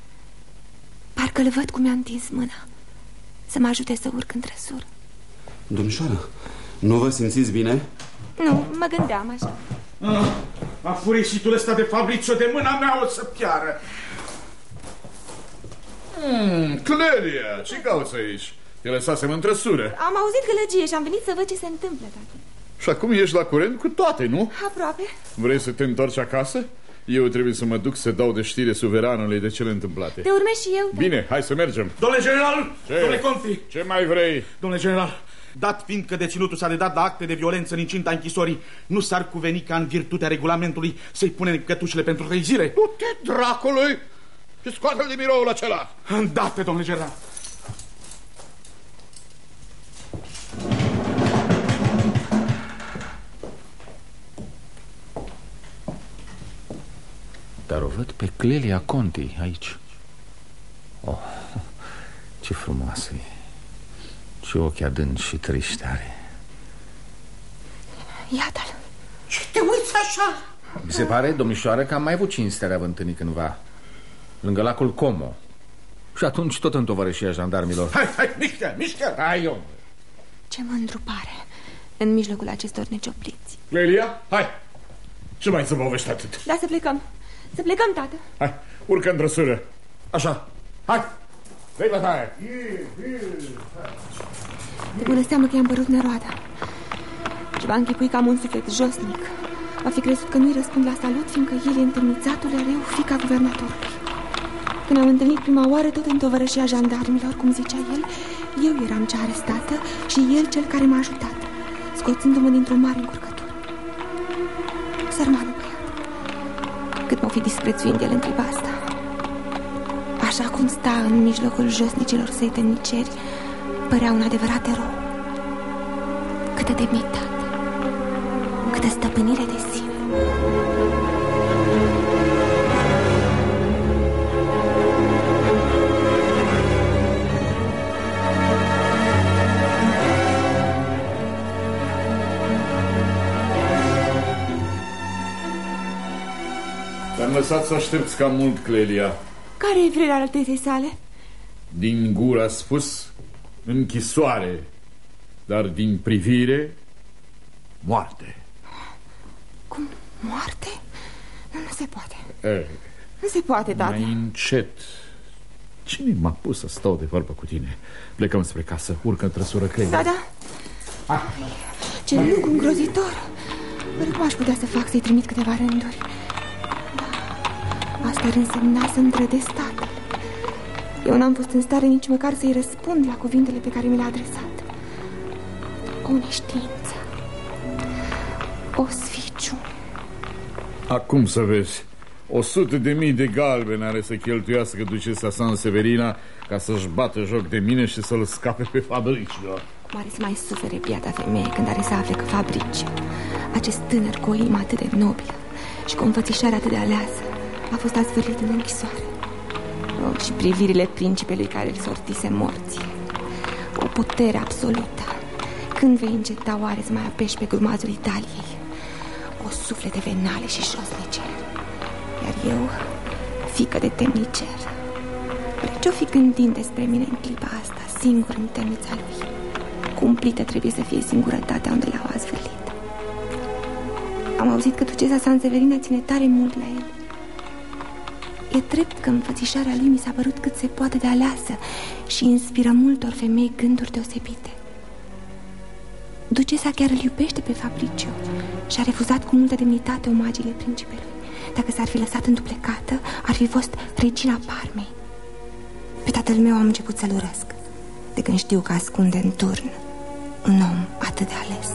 Parcă-l văd cum mi-a întins mâna Să mă ajute să urc în trăsură Domnișoară, nu vă simțiți bine? Nu, mă gândeam așa ah, Afurisitul ăsta de fabricio de mâna mea o să piară Hmm, Clelia, ce cauți aici? Te lăsasem în trăsură Am auzit gălăgie și am venit să văd ce se întâmplă, tată Și acum ești la curent cu toate, nu? Aproape Vrei să te întorci acasă? Eu trebuie să mă duc să dau de știre suveranului de cele întâmplate Te urmez și eu tată. Bine, hai să mergem Domnule general, ce? domnule Conti Ce mai vrei? Domnule general, dat fiind că deținutul s-a redat la acte de violență în incinta închisorii, nu s-ar cuveni ca în virtutea regulamentului să-i punem cătușele pentru trei zile? Du-te, dracului! Și scoate-l de biroul acela! Îndată, domnule general! Dar o văd pe Clelia Conti aici. Oh, ce frumoasă e. Ce ochi adânci și triști are. Iată-l. Ce te uiți așa? Mi se pare, domnișoară, că am mai avut cinstea de a vă întâlni cândva. Lângă lacul Como. Și atunci tot în tovărășia jandarmilor. Hai, hai, mișcă, mișcă! Hai, eu! Ce mândru pare în mijlocul acestor neciopliți. Clelia, hai! Ce mai să povești atât? Da, să plecăm. Să plecăm, tată. Hai, urcă în trăsură. Așa, hai! Dă-i bătaie! De bună seamă că i-am părut neroada. Și va închipui că am un suflet josnic. Va fi crezut că nu-i răspund la salut, fiindcă el e întemnițatul ereu fica guvernatorului. Când am întâlnit prima oară tot în tovărășia jandarmilor, cum zicea el, eu eram cea arestată și el cel care m-a ajutat, scoțându-mă dintr-o mare încurcătură. Sărmanul băiat, cât m-o fi disprețuind el în clipa asta. Așa cum sta în mijlocul josnicilor săi temniceri, părea un adevărat erou. Câtă demnitate, câtă stăpânire de sine. Te-am lăsat să aștepți cam mult, Clelia. Care e vrerea alteței sale? Din gură a spus închisoare, dar din privire moarte. Cum? Moarte? Nu, nu se poate. E, Nu se poate, tată. mai încet. Cine m-a pus să stau de vorbă cu tine? Plecăm spre casă, urcă în trăsură, Clelia. Da, da. Ce lucru îngrozitor. Oare cum aș putea să fac să-i trimit câteva rânduri? Da. Asta ar însemna să-mi trădesc tatăl. Eu n-am fost în stare nici măcar să-i răspund la cuvintele pe care mi le-a adresat. O neștiință. O sficiune. Acum să vezi. O sută de mii de galbeni are să cheltuiască ducesa San Severina ca să-și bată joc de mine și să-l scape pe Fabricio. Mare să mai sufere biata femeie când are să afle că Fabrici, acest tânăr cu o inimă atât de nobilă și cu o înfățișare atât de aleasă, a fost azvârlit în închisoare. Oh, și privirile principelui care îl sortise morții. O putere absolută. Când vei înceta oare să mai apeși pe grumazul Italiei? O suflete venale și josnice. Iar eu, fică de temnicer, ce-o fi gândind despre mine în clipa asta, singur în temnița lui? Cumplită trebuie să fie singurătatea unde l-au azvârlit. Am auzit că ducesa San Severina ține tare mult la el. E drept că înfățișarea lui mi s-a părut cât se poate de aleasă și inspiră multor femei gânduri deosebite. Ducesa chiar îl iubește pe Fabricio și a refuzat cu multă demnitate omagiile principelui. Dacă s-ar fi lăsat înduplecată, ar fi fost regina Parmei. Pe tatăl meu am început să-l urăsc, de când știu că ascunde în turn un om atât de ales.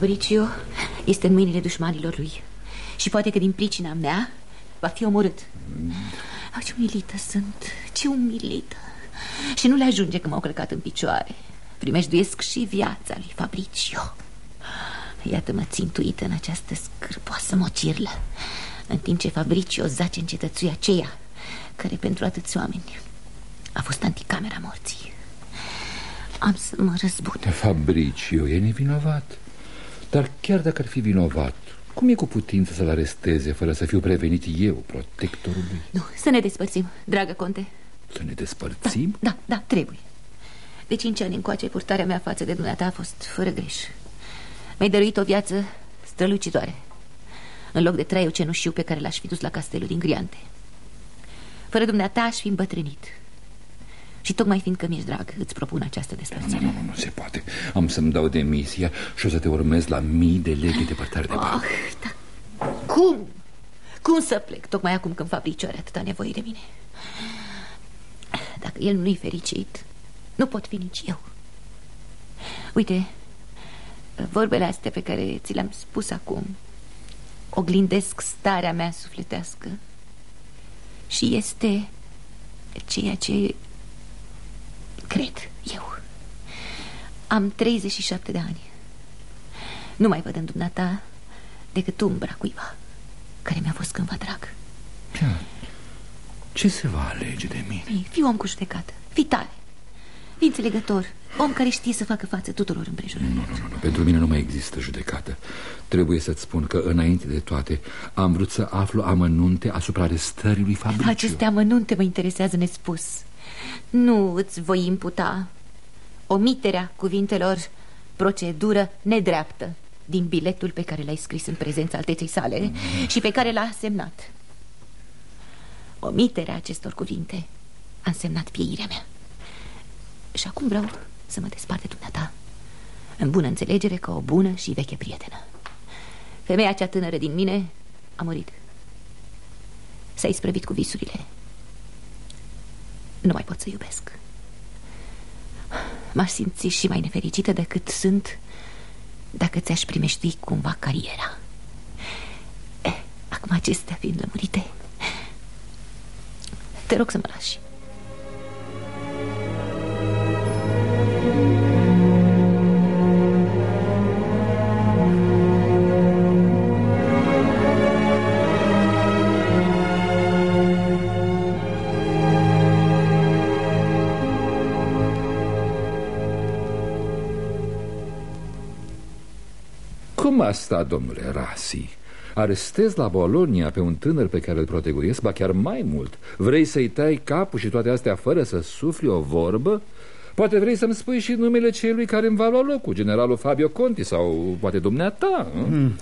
Fabricio este în mâinile dușmanilor lui. Și poate că din pricina mea va fi omorât. Oh, Ce umilită sunt, ce umilită. Și nu le ajunge că m-au călcat în picioare. Primejduiesc și viața lui Fabricio. Iată-mă țintuită în această scârpoasă mocirlă În timp ce Fabricio zace în cetățuia aceea Care pentru atâți oameni a fost anticamera morții. Am să mă răzbun. Fabricio e nevinovat Dar chiar dacă ar fi vinovat cum e cu putință să-l aresteze fără să fiu prevenit eu, protectorul lui? Nu, să ne despărțim, dragă conte. Să ne despărțim? Da, da, da trebuie. De cinci ani încoace purtarea mea față de dumneata a fost fără greș. Mi-ai dăruit o viață strălucitoare În loc de traiul cenușiu pe care l-aș fi dus la castelul din Griante. Fără dumneata aș fi îmbătrânit și tocmai fiindcă mi-ești drag, îți propun această despărțire. Nu, nu, nu, nu se poate. Am să-mi dau demisia și o să te urmez la mii de leghe de părtare de oh, da. Cum? Cum să plec tocmai acum când Fabricio are atâta nevoie de mine? Dacă el nu-i fericit, nu pot fi nici eu. Uite, vorbele astea pe care ți le-am spus acum oglindesc starea mea sufletească și este ceea ce Cred, eu. Am 37 de ani. Nu mai văd în dumneata Decât umbra cuiva Care mi-a fost cândva drag. Ce se va alege de mine? Fii om cu judecată, fii tare Fii înțelegător Om care știe să facă față tuturor împrejurărilor. Nu, nu, nu, pentru mine nu mai există judecată. Trebuie să-ți spun că înainte de toate Am vrut să aflu amănunte asupra arestării lui Fabricio. Aceste amănunte mă interesează nespus nu îți voi imputa omiterea cuvintelor procedură nedreaptă din biletul pe care l-ai scris în prezența alteței sale mm. și pe care l-a semnat. Omiterea acestor cuvinte a însemnat pieirea mea. Și acum vreau să mă despart de dumneata în bună înțelegere ca o bună și veche prietenă. Femeia cea tânără din mine a murit. S-a isprăvit cu visurile nu mai pot să iubesc. M-aș simți și mai nefericită decât sunt Dacă ți-aș primești cumva cariera. Eh, Acum acestea fiind lămurite Te rog să mă lași asta, domnule Rasi? Arestezi la Bolonia pe un tânăr pe care îl proteguiesc, ba chiar mai mult Vrei să-i tai capul și toate astea fără să sufli o vorbă? Poate vrei să-mi spui și numele celui care îmi va lua locul Generalul Fabio Conti sau poate dumneata hmm.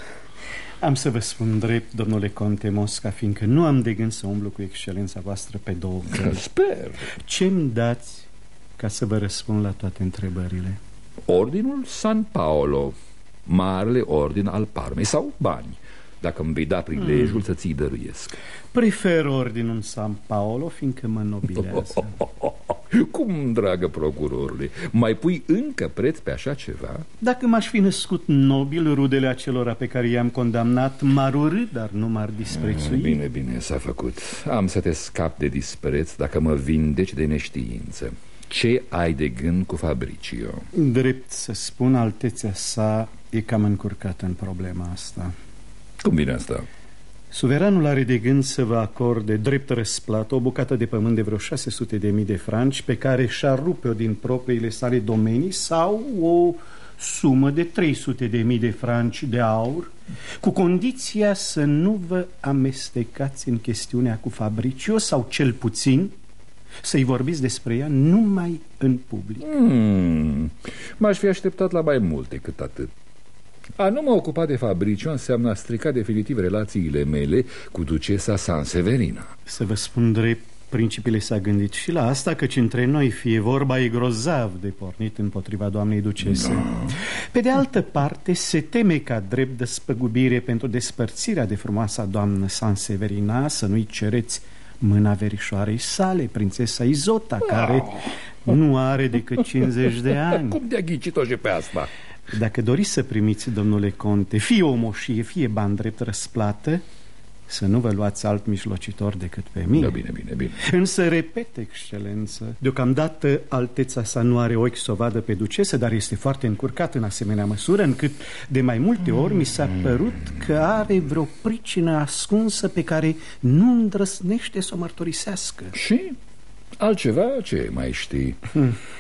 Am să vă spun drept, domnule Conte Mosca Fiindcă nu am de gând să umblu cu excelența voastră pe două cări Sper Ce-mi dați ca să vă răspund la toate întrebările? Ordinul San Paolo Marele ordin al Parmei sau bani Dacă îmi vei da prilejul mm. să ți-i dăruiesc Prefer ordinul San Paolo Fiindcă mă nobilează Cum, dragă procurorule Mai pui încă preț pe așa ceva? Dacă m-aș fi născut nobil Rudele acelora pe care i-am condamnat M-ar urâ, dar nu m-ar disprețui Bine, bine, s-a făcut Am să te scap de dispreț Dacă mă vindeci de neștiință ce ai de gând cu Fabricio? Drept să spun, altețea sa e cam încurcată în problema asta. Cum vine asta? Suveranul are de gând să vă acorde drept răsplată o bucată de pământ de vreo 600 de mii de franci pe care și-ar rupe-o din propriile sale domenii sau o sumă de 300 de mii de franci de aur cu condiția să nu vă amestecați în chestiunea cu Fabricio sau cel puțin să-i vorbiți despre ea numai în public. Hmm, M-aș fi așteptat la mai mult decât atât. A nu mă ocupa de Fabricio înseamnă a strica definitiv relațiile mele cu ducesa San Severina. Să vă spun drept, principiile s-a gândit și la asta, căci între noi fie vorba e grozav de pornit împotriva doamnei ducese. Da. Pe de altă parte, se teme ca drept de spăgubire pentru despărțirea de frumoasa doamnă San Severina să nu-i cereți mâna verișoarei sale, prințesa Izota, care nu are decât 50 de ani. Cum te-a ghicit-o și pe asta? Dacă doriți să primiți, domnule conte, fie o moșie, fie bani drept răsplată, să nu vă luați alt mijlocitor decât pe mine. Da, bine, bine, bine. Însă, repet, excelență, deocamdată alteța sa nu are ochi să o vadă pe ducesă, dar este foarte încurcat în asemenea măsură, încât de mai multe ori mi s-a părut că are vreo pricină ascunsă pe care nu îndrăsnește să o mărturisească. Și? Altceva ce mai știi?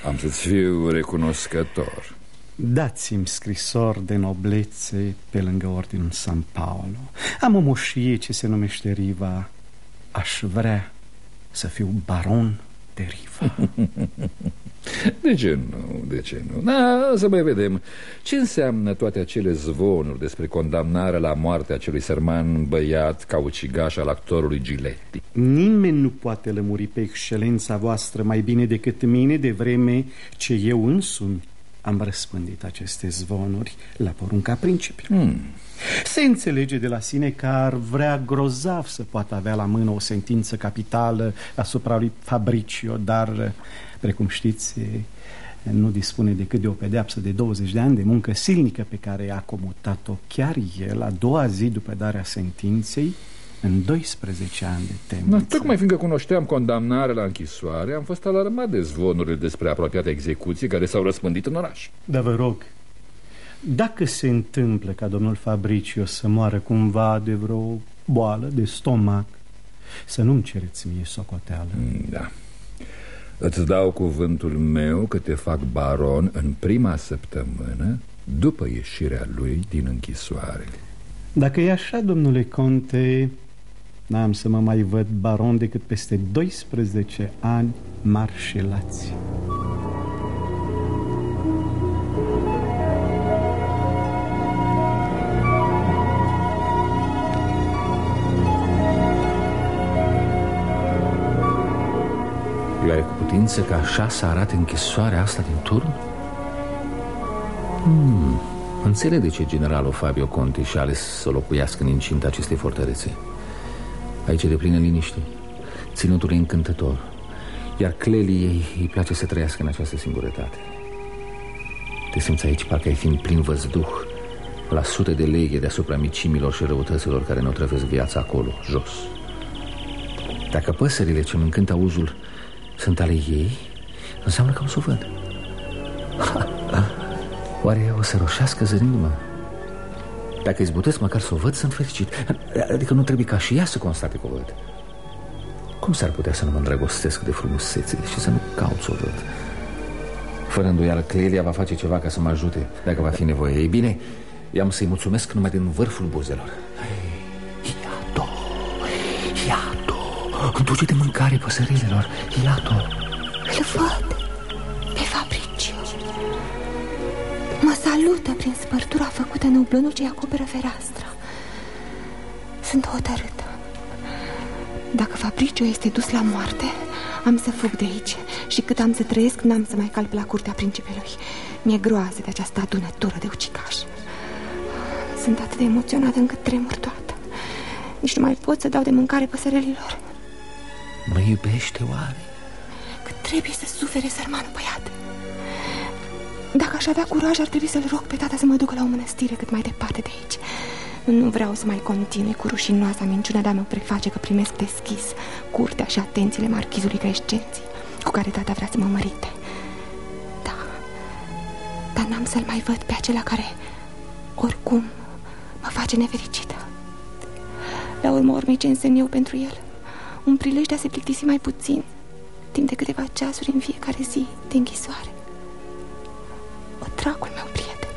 Am să-ți fiu recunoscător. Dați-mi scrisor de noblețe pe lângă ordinul San Paolo. Am o moșie ce se numește Riva. Aș vrea să fiu baron de Riva. De ce nu? De ce nu? Da, să mai vedem. Ce înseamnă toate acele zvonuri despre condamnarea la moarte acelui sărman băiat ca ucigaș al actorului Giletti? Nimeni nu poate lămuri pe excelența voastră mai bine decât mine de vreme ce eu însumi am răspândit aceste zvonuri la porunca principiului. Hmm. Se înțelege de la sine că ar vrea grozav să poată avea la mână o sentință capitală asupra lui Fabricio, dar, precum știți, nu dispune decât de o pedeapsă de 20 de ani de muncă silnică pe care a comutat-o chiar el a doua zi după darea sentinței în 12 ani de temniță. Da, tocmai fiindcă cunoșteam condamnarea la închisoare, am fost alarmat de zvonurile despre apropiate execuții care s-au răspândit în oraș. Da, vă rog, dacă se întâmplă ca domnul Fabricio să moară cumva de vreo boală de stomac, să nu-mi cereți mie socoteală. Mm, da. Îți dau cuvântul meu că te fac baron în prima săptămână după ieșirea lui din închisoare. Dacă e așa, domnule conte, N-am să mă mai văd baron decât peste 12 ani marșelați. Eu ai cu putință ca așa să arate închisoarea asta din turn? Hmm, înțeleg de ce generalul Fabio Conti și-a ales să locuiască în incinta acestei fortărețe. Aici e de plină liniște. Ținutul e încântător Iar Clelii ei îi place să trăiască în această singurătate. Te simți aici parcă ai fi în plin văzduh La sute de leghe deasupra micimilor și răutăților Care ne otrăvesc viața acolo, jos. Dacă păsările ce încântă auzul Sunt ale ei Înseamnă că o să o văd. Oare o să roșească zărindu-mă? Dacă izbutesc măcar să o văd, sunt fericit. Adică nu trebuie ca și ea să constate că o văd. Cum s-ar putea să nu mă îndrăgostesc de frumusețe și să nu caut să o văd? Fără îndoială, Clelia va face ceva ca să mă ajute Dacă va fi nevoie. Ei bine, i-am să-i mulțumesc numai din vârful buzelor. Iato, iato Duce de mâncare păsărilor. Iato Îl văd salută prin spărtura făcută în oblonul ce acoperă fereastra. Sunt hotărâtă. Dacă Fabricio este dus la moarte Am să fug de aici Și cât am să trăiesc N-am să mai calp la curtea principelui. Mi-e groază de această adunătură de ucigaș Sunt atât de emoționată încât tremur toată. Nici nu mai pot să dau de mâncare păsărelilor. Mă iubește oare? Că trebuie să sufere sărmanul băiat dacă aș avea curaj, ar trebui să-l rog pe tata să mă ducă la o mănăstire cât mai departe de aici. Nu vreau să mai continui cu rușinoasa minciună de a mă preface că primesc deschis curtea și atențiile marchizului Crescenții, cu care tata vrea să mă mărite. Da, dar n-am să-l mai văd pe acela care, oricum, mă face nefericită. La urmă urmei ce însemn eu pentru el? Un prilej de a se plictisi mai puțin, timp de câteva ceasuri în fiecare zi de închisoare dragul meu prieten.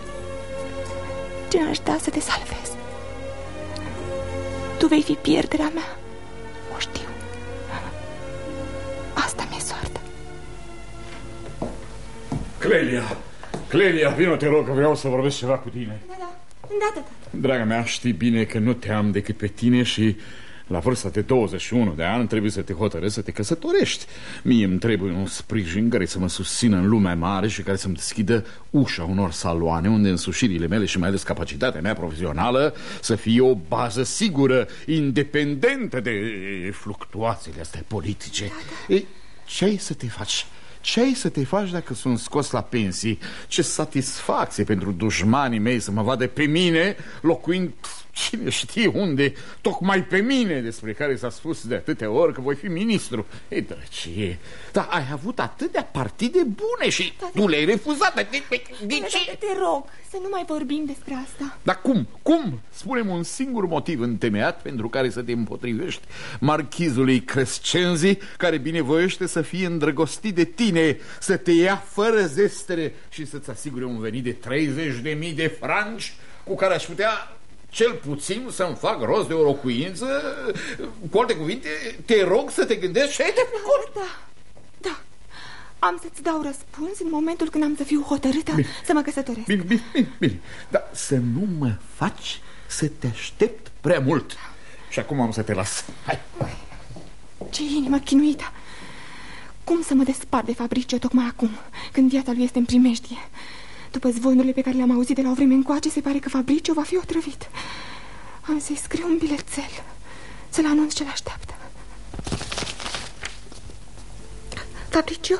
Ce aș da să te salvez? Tu vei fi pierderea mea. O știu. Asta mi-e soarta. Clelia Clelia, vină te rog că vreau să vorbesc ceva cu tine. Da, da, da, da Draga mea, știi bine că nu te am decât pe tine și la vârsta de 21 de ani trebuie să te hotărăști să te căsătorești. Mie îmi trebuie un sprijin care să mă susțină în lumea mare și care să-mi deschidă ușa unor saloane unde însușirile mele și mai ales capacitatea mea profesională să fie o bază sigură, independentă de fluctuațiile astea politice. Da, da. Ei, ce ai să te faci? Ce ai să te faci dacă sunt scos la pensii? Ce satisfacție pentru dușmanii mei să mă vadă pe mine locuind Cine știe unde, tocmai pe mine, despre care s-a spus de atâtea ori că voi fi ministru. Ei, drăcie, dar ai avut atâtea partide bune și Tata. tu le-ai refuzat. De, de, de ce? Tata, te rog să nu mai vorbim despre asta Dar cum? Cum? Spune-mi un singur motiv întemeiat pentru care să te împotrivești marchizului Crescenzi, care binevoiește să fie îndrăgostit de tine, să te ia fără zestere și să-ți asigure un venit de 30.000 de franci cu care aș putea cel puțin să-mi fac rost de o locuință. Cu alte cuvinte, te rog să te gândești și ai de făcut. Da, da Am să-ți dau răspuns în momentul când am să fiu hotărâtă Bine. să mă căsătoresc Bine, bine, bine, bine. Dar să nu mă faci să te aștept prea mult. Și acum am să te las. Hai. Ce inimă chinuită Cum să mă despart de Fabricio tocmai acum Când viața lui este în primejdie După zvonurile pe care le-am auzit de la o vreme încoace Se pare că Fabricio va fi otrăvit. Am să-i scriu un bilețel Să-l anunț ce l-așteaptă Fabricio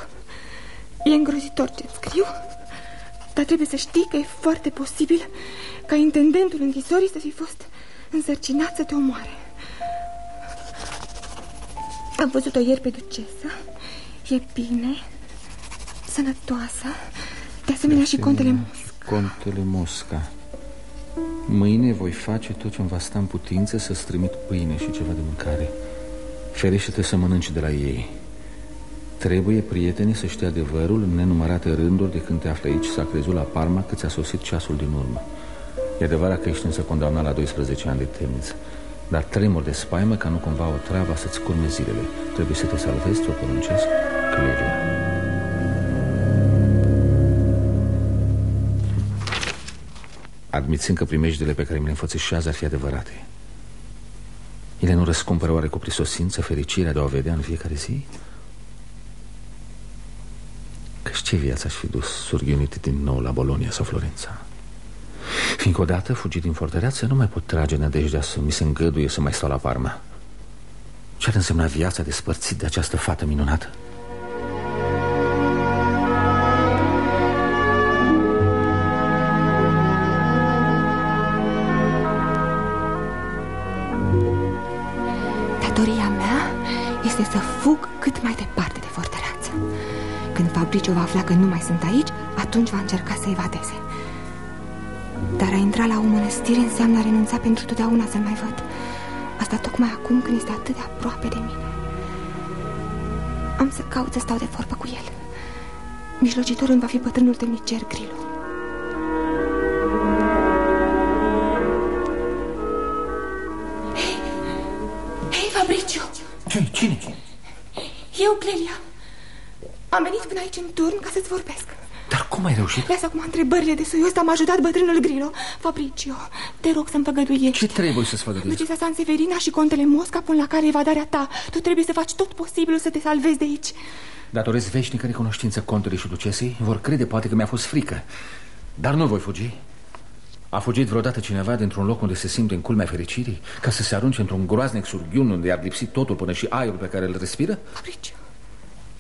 E îngrozitor ce scriu Dar trebuie să știi că e foarte posibil Ca intendentul închisorii să fi fost Însărcinat să te omoare. Am văzut-o ieri pe ducesă. E bine Sănătoasă De asemenea și contele Mosca Contele Mosca. Mâine voi face tot ce-mi va sta în putință Să-ți trimit pâine și ceva de mâncare. Ferește-te să mănânci de la ei. Trebuie, prietenii, să știi adevărul În nenumărate rânduri de când te afli aici S-a crezut la Parma că ți-a sosit ceasul din urmă. E adevărat că ești însă condamnat la 12 ani de temniță dar tremur de spaimă ca nu cumva o travă să-ți curme zilele. Trebuie să te salvezi, ți-o poruncesc, Clelia Admițând că primejdele pe care mi le înfățișează ar fi adevărate Ele nu răscumpără oare cu prisosință fericirea de a o vedea în fiecare zi? Căci ce viață aș fi dus surghiunit din nou la Bolonia sau Florența? Fiindcă odată, fugit din fortăreață, nu mai pot trage nădejdea să mi se îngăduie să mai stau la Parma Ce ar însemna viața despărțit de această fată minunată? Mai departe de fortăreață. Când Fabricio va afla că nu mai sunt aici Atunci va încerca să evadeze. Dar a intra la o mănăstire înseamnă a renunța pentru totdeauna să-l mai văd. Asta tocmai acum când este atât de aproape de mine. Am să caut să stau de vorbă cu el. Mijlocitorul va fi bătrânul temnicer Grilo în turn ca să-ți vorbesc. Dar cum ai reușit? Lasă acum întrebările de suios Am ajutat bătrânul Grilo. Fabricio, te rog să-mi făgăduiești. Ce trebuie să-ți făgăduiești? Duceța San Severina și contele Mosca pun la care evadarea ta. Tu trebuie să faci tot posibilul să te salvezi de aici. Datorez veșnică recunoștință contului și ducesei Vor crede poate că mi-a fost frică. Dar nu voi fugi. A fugit vreodată cineva dintr-un loc unde se simte în culmea fericirii? Ca să se arunce într-un groaznic surghiun Unde i-ar lipsi totul până și aerul pe care îl respiră? Fabricio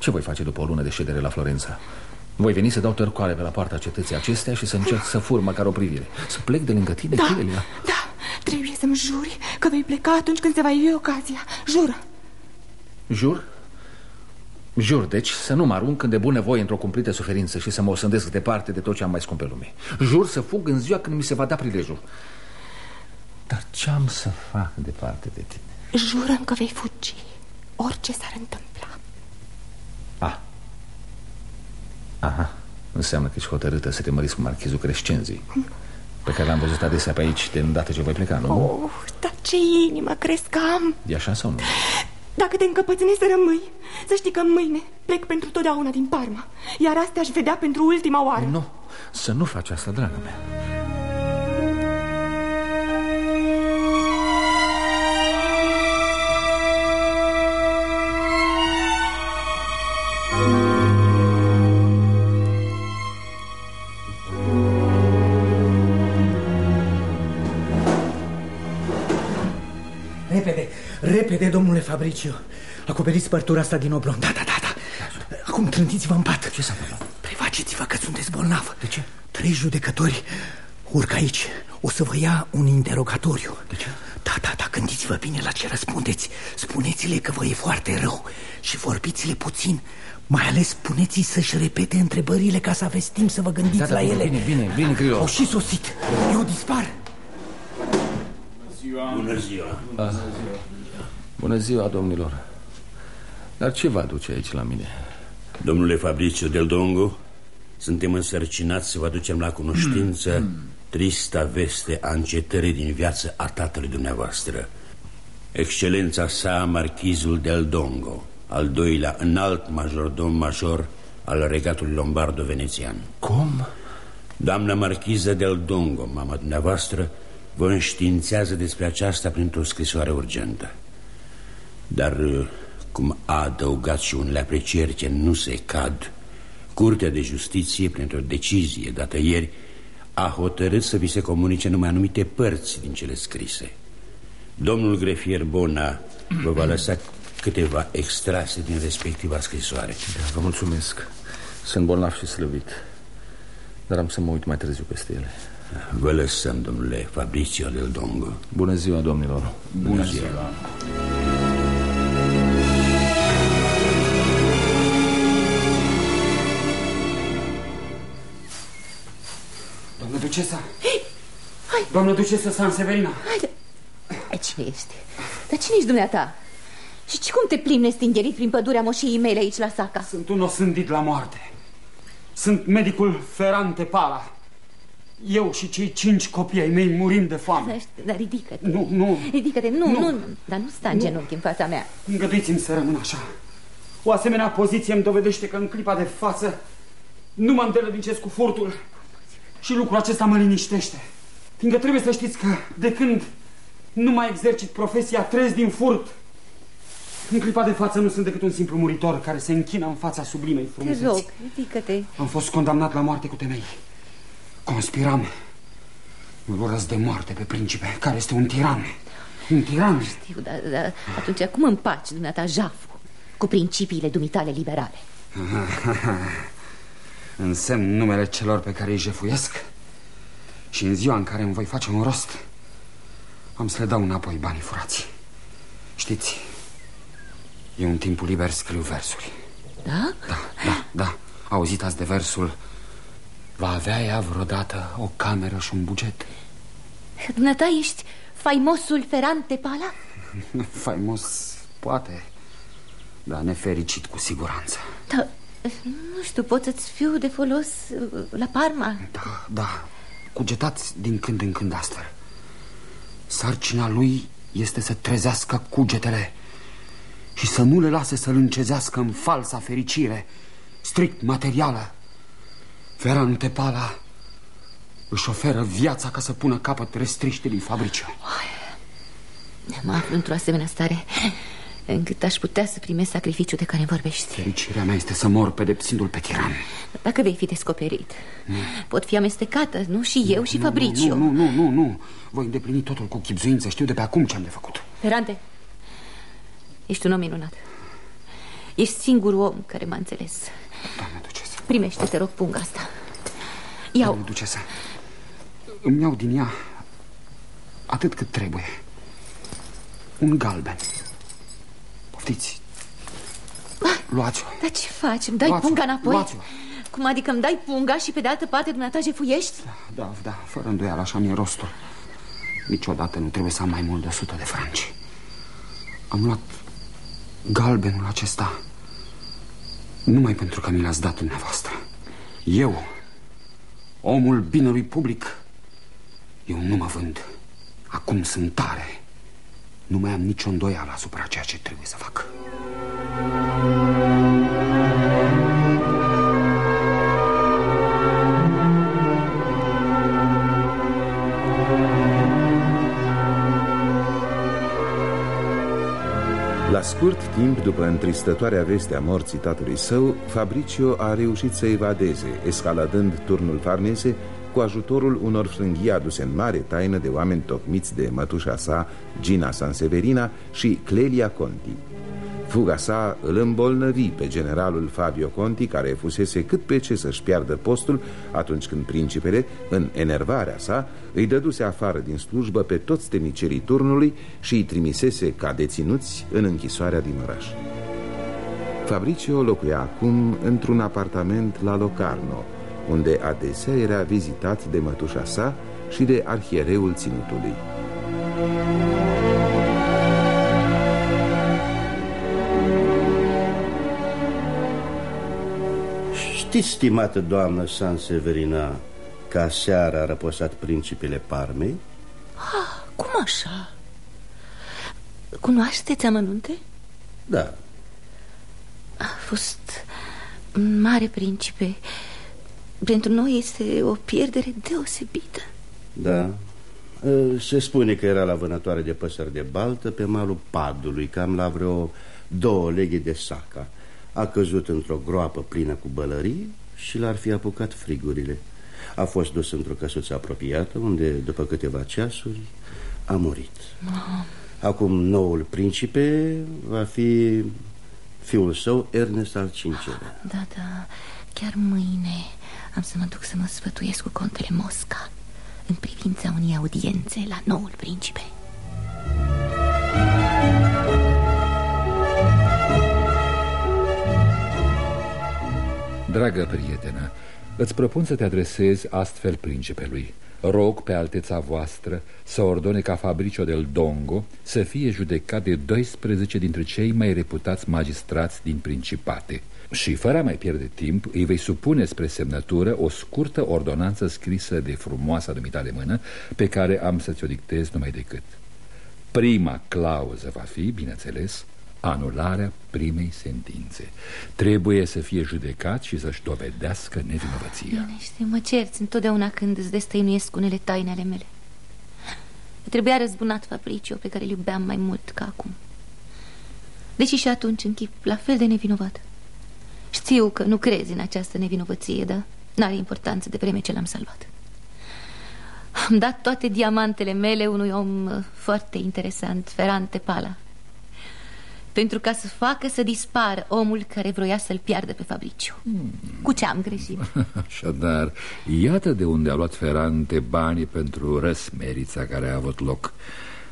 Ce voi face după o lună de ședere la Florența? Voi veni să dau tărcoale pe la poarta cetății acestea Și să încerc să fur măcar o privire Să plec de lângă tine, Da, Chilelia da, trebuie să-mi juri că vei pleca atunci când se va ivi ocazia Jură Jur? Jur, deci, să nu mă arunc de bună voie într-o cumplită suferință și să mă osândesc departe de tot ce am mai scump pe lume. Jur să fug în ziua când mi se va da prilejul. Dar ce am să fac departe de tine? Jură că vei fugi Orice s-ar întâmpla Ah. Aha, înseamnă că ești hotărâtă să te măriți cu marchizul Crescenzi Pe care l-am văzut adesea pe aici de îndată ce voi pleca, nu? oh, Dar ce inimă crezi că am E așa sau nu? Dacă te încăpățânești să rămâi Să știi că mâine plec pentru totdeauna din Parma Iar astea aș vedea pentru ultima oară Nu, să nu faci asta, dragă mea repede, domnule Fabricio. Acoperiți părtura asta din oblon Da, da, da, da. Acum trântiți-vă în pat. Ce s-a întâmplat? Prefaceți-vă că sunteți bolnav. De ce? Trei judecători urcă aici. O să vă ia un interogatoriu. De ce? Da, da, da, gândiți-vă bine la ce răspundeți. Spuneți-le că vă e foarte rău Și vorbiți-le puțin. Mai ales spuneți să-și repete întrebările ca să aveți timp să vă gândiți da, da, la ele. Bine, bine, bine, Grillo. Au și sosit, eu dispar. Bună ziua. Bună ziua, Bună ziua. Bună ziua, domnilor Dar ce vă aduce aici la mine? Domnule Fabricio del Dongo Suntem însărcinați să vă aducem la cunoștință mm. Trista veste a încetării din viață a tatălui dumneavoastră Excelența sa, marchizul del Dongo Al doilea înalt majordom major al regatului lombardo-venețian Cum? Doamna marchiză del Dongo, mama dumneavoastră Vă înștiințează despre aceasta printr-o scrisoare urgentă Dar cum a adăugat și unele aprecieri ce nu se cad Curtea de Justiție, printr-o decizie dată ieri A hotărât să vi se comunice numai anumite părți din cele scrise. Domnul grefier Bona vă va lăsa câteva extrase din respectiva scrisoare. Da, Vă mulțumesc. Sunt bolnav și slăvit Dar am să mă uit mai târziu peste ele. Vă lăsăm, domnule Fabricio del Dongo. Bună ziua, domnilor. Bună, Bună ziua, ziua. Ducesa. Hai. Doamnă Ducesa San Severina. Haide. Cine ești? Dar cine ești dumneata? Și cum te plimbi nestingerit prin pădurea moșiei mele aici la Saca? Sunt un osândit la moarte. Sunt medicul Ferrante Pala. Eu și cei cinci copii ai mei murim de foame. Dar ridică-te. Nu, nu. Ridică-te, nu, nu, nu, dar nu sta în nu. genunchi în fața mea. Îngăduiți-mi să rămân așa. O asemenea poziție îmi dovedește că în clipa de față Nu mă îndeletnicesc cu furtul Și lucrul acesta mă liniștește Fiindcă trebuie să știți că de când nu mai exercit profesia trez din furt în clipa de față nu sunt decât un simplu muritor care se închină în fața sublimei frumuseți. Te rog, ridică-te. Am fost condamnat la moarte cu temei. Conspiram. Îl urăsc de moarte pe principe, care este un tiran. Un tiran. Știu, dar, dar atunci cum împaci dumneata jaful cu principiile dumitale liberale? Însemn numele celor pe care îi jefuiesc și în ziua în care îmi voi face un rost am să le dau înapoi banii furați. Știți, eu în timpul liber scriu versuri. Da? Da, da, da. Auzit azi de versul Va avea ea vreodată o cameră și un buget? Dumneata ești faimosul Ferrante Pala? Faimos, poate, dar nefericit cu siguranță. Da, nu știu, pot să-ți fiu de folos uh, la Parma? Da, da, cugetați din când în când astfel. Sarcina lui este să trezească cugetele și să nu le lase să-l încezească în falsa fericire, strict materială. Ferrante Pala își oferă viața ca să pună capăt restriștelii fabrice. Mă aflu într-o asemenea stare încât aș putea să primesc sacrificiul de care vorbești. Fericirea mea este să mor pedepsindu-l pe tiran. Dacă vei fi descoperit, nu. pot fi amestecată, nu? Și eu nu, și Fabricio. Nu, nu, nu, nu, nu. Voi îndeplini totul cu chipzuință. Știu de pe acum ce am de făcut. Ferrante, ești un om minunat. Ești singurul om care m-a înțeles. Doamne ducesă. Primește, te rog, punga asta. Iau. Doamne ducesă, îmi iau din ea atât cât trebuie. Un galben. Poftiți. Luați-o. Dar ce faci? Îmi dai punga înapoi? Luați-o. Cum adică îmi dai punga și pe de altă parte dumneata jefuiești? Da, da, da, fără îndoială, așa mi-e rostul. Niciodată nu trebuie să am mai mult de 100 de franci. Am luat galbenul acesta numai pentru că mi l-ați dat dumneavoastră. Eu, omul binelui public, eu nu mă vând. Acum sunt tare. Nu mai am nicio îndoială asupra ceea ce trebuie să fac. La scurt timp, după întristătoarea veste a morții tatălui său, Fabricio a reușit să evadeze, escaladând turnul farnese cu ajutorul unor frânghii aduse în mare taină de oameni tocmiți de mătușa sa, Gina Sanseverina și Clelia Conti. Fuga sa îl îmbolnăvi pe generalul Fabio Conti, care fusese cât pe ce să-și piardă postul atunci când principele, în enervarea sa, îi dăduse afară din slujbă pe toți temnicerii turnului și îi trimisese ca deținuți în închisoarea din oraș. Fabricio locuia acum într-un apartament la Locarno, unde adesea era vizitat de mătușa sa și de arhiereul ținutului. Știți, stimată doamnă San Severina, ca seara a răposat principele Parmei? Ah, cum așa? Cunoașteți amănunte? Da. A fost un mare principe. Pentru noi este o pierdere deosebită. Da. Se spune că era la vânătoare de păsări de baltă pe malul Padului, cam la vreo două leghe de saca a căzut într-o groapă plină cu bălării și l-ar fi apucat frigurile. A fost dus într-o căsuță apropiată, unde, după câteva ceasuri, a murit. Acum noul principe va fi fiul său, Ernest al cincelea. Da, da, chiar mâine am să mă duc să mă sfătuiesc cu contele Mosca în privința unei audiențe la noul principe. Dragă prietenă, îți propun să te adresezi astfel principelui. Rog pe alteța voastră să ordone ca Fabricio del Dongo să fie judecat de 12 dintre cei mai reputați magistrați din Principate. Și fără a mai pierde timp, îi vei supune spre semnătură o scurtă ordonanță scrisă de frumoasa dumitale mână, pe care am să ți-o dictez numai decât. Prima clauză va fi, bineînțeles, anularea primei sentințe. Trebuie să fie judecat și să-și dovedească nevinovăția. Bine, știi, mă cerți întotdeauna când îți destăinuiesc unele taine ale mele. Trebuia răzbunat Fabricio, pe care îl iubeam mai mult ca acum. Deși și atunci în chip la fel de nevinovat. Știu că nu crezi în această nevinovăție, dar n-are importanță de vreme ce l-am salvat. Am dat toate diamantele mele unui om uh, foarte interesant, Ferrante Pala, pentru ca să facă să dispară omul care vroia să-l piardă pe Fabriciu. Hmm. Cu ce am greșit? Așadar, iată de unde a luat Ferrante banii pentru răsmerița care a avut loc.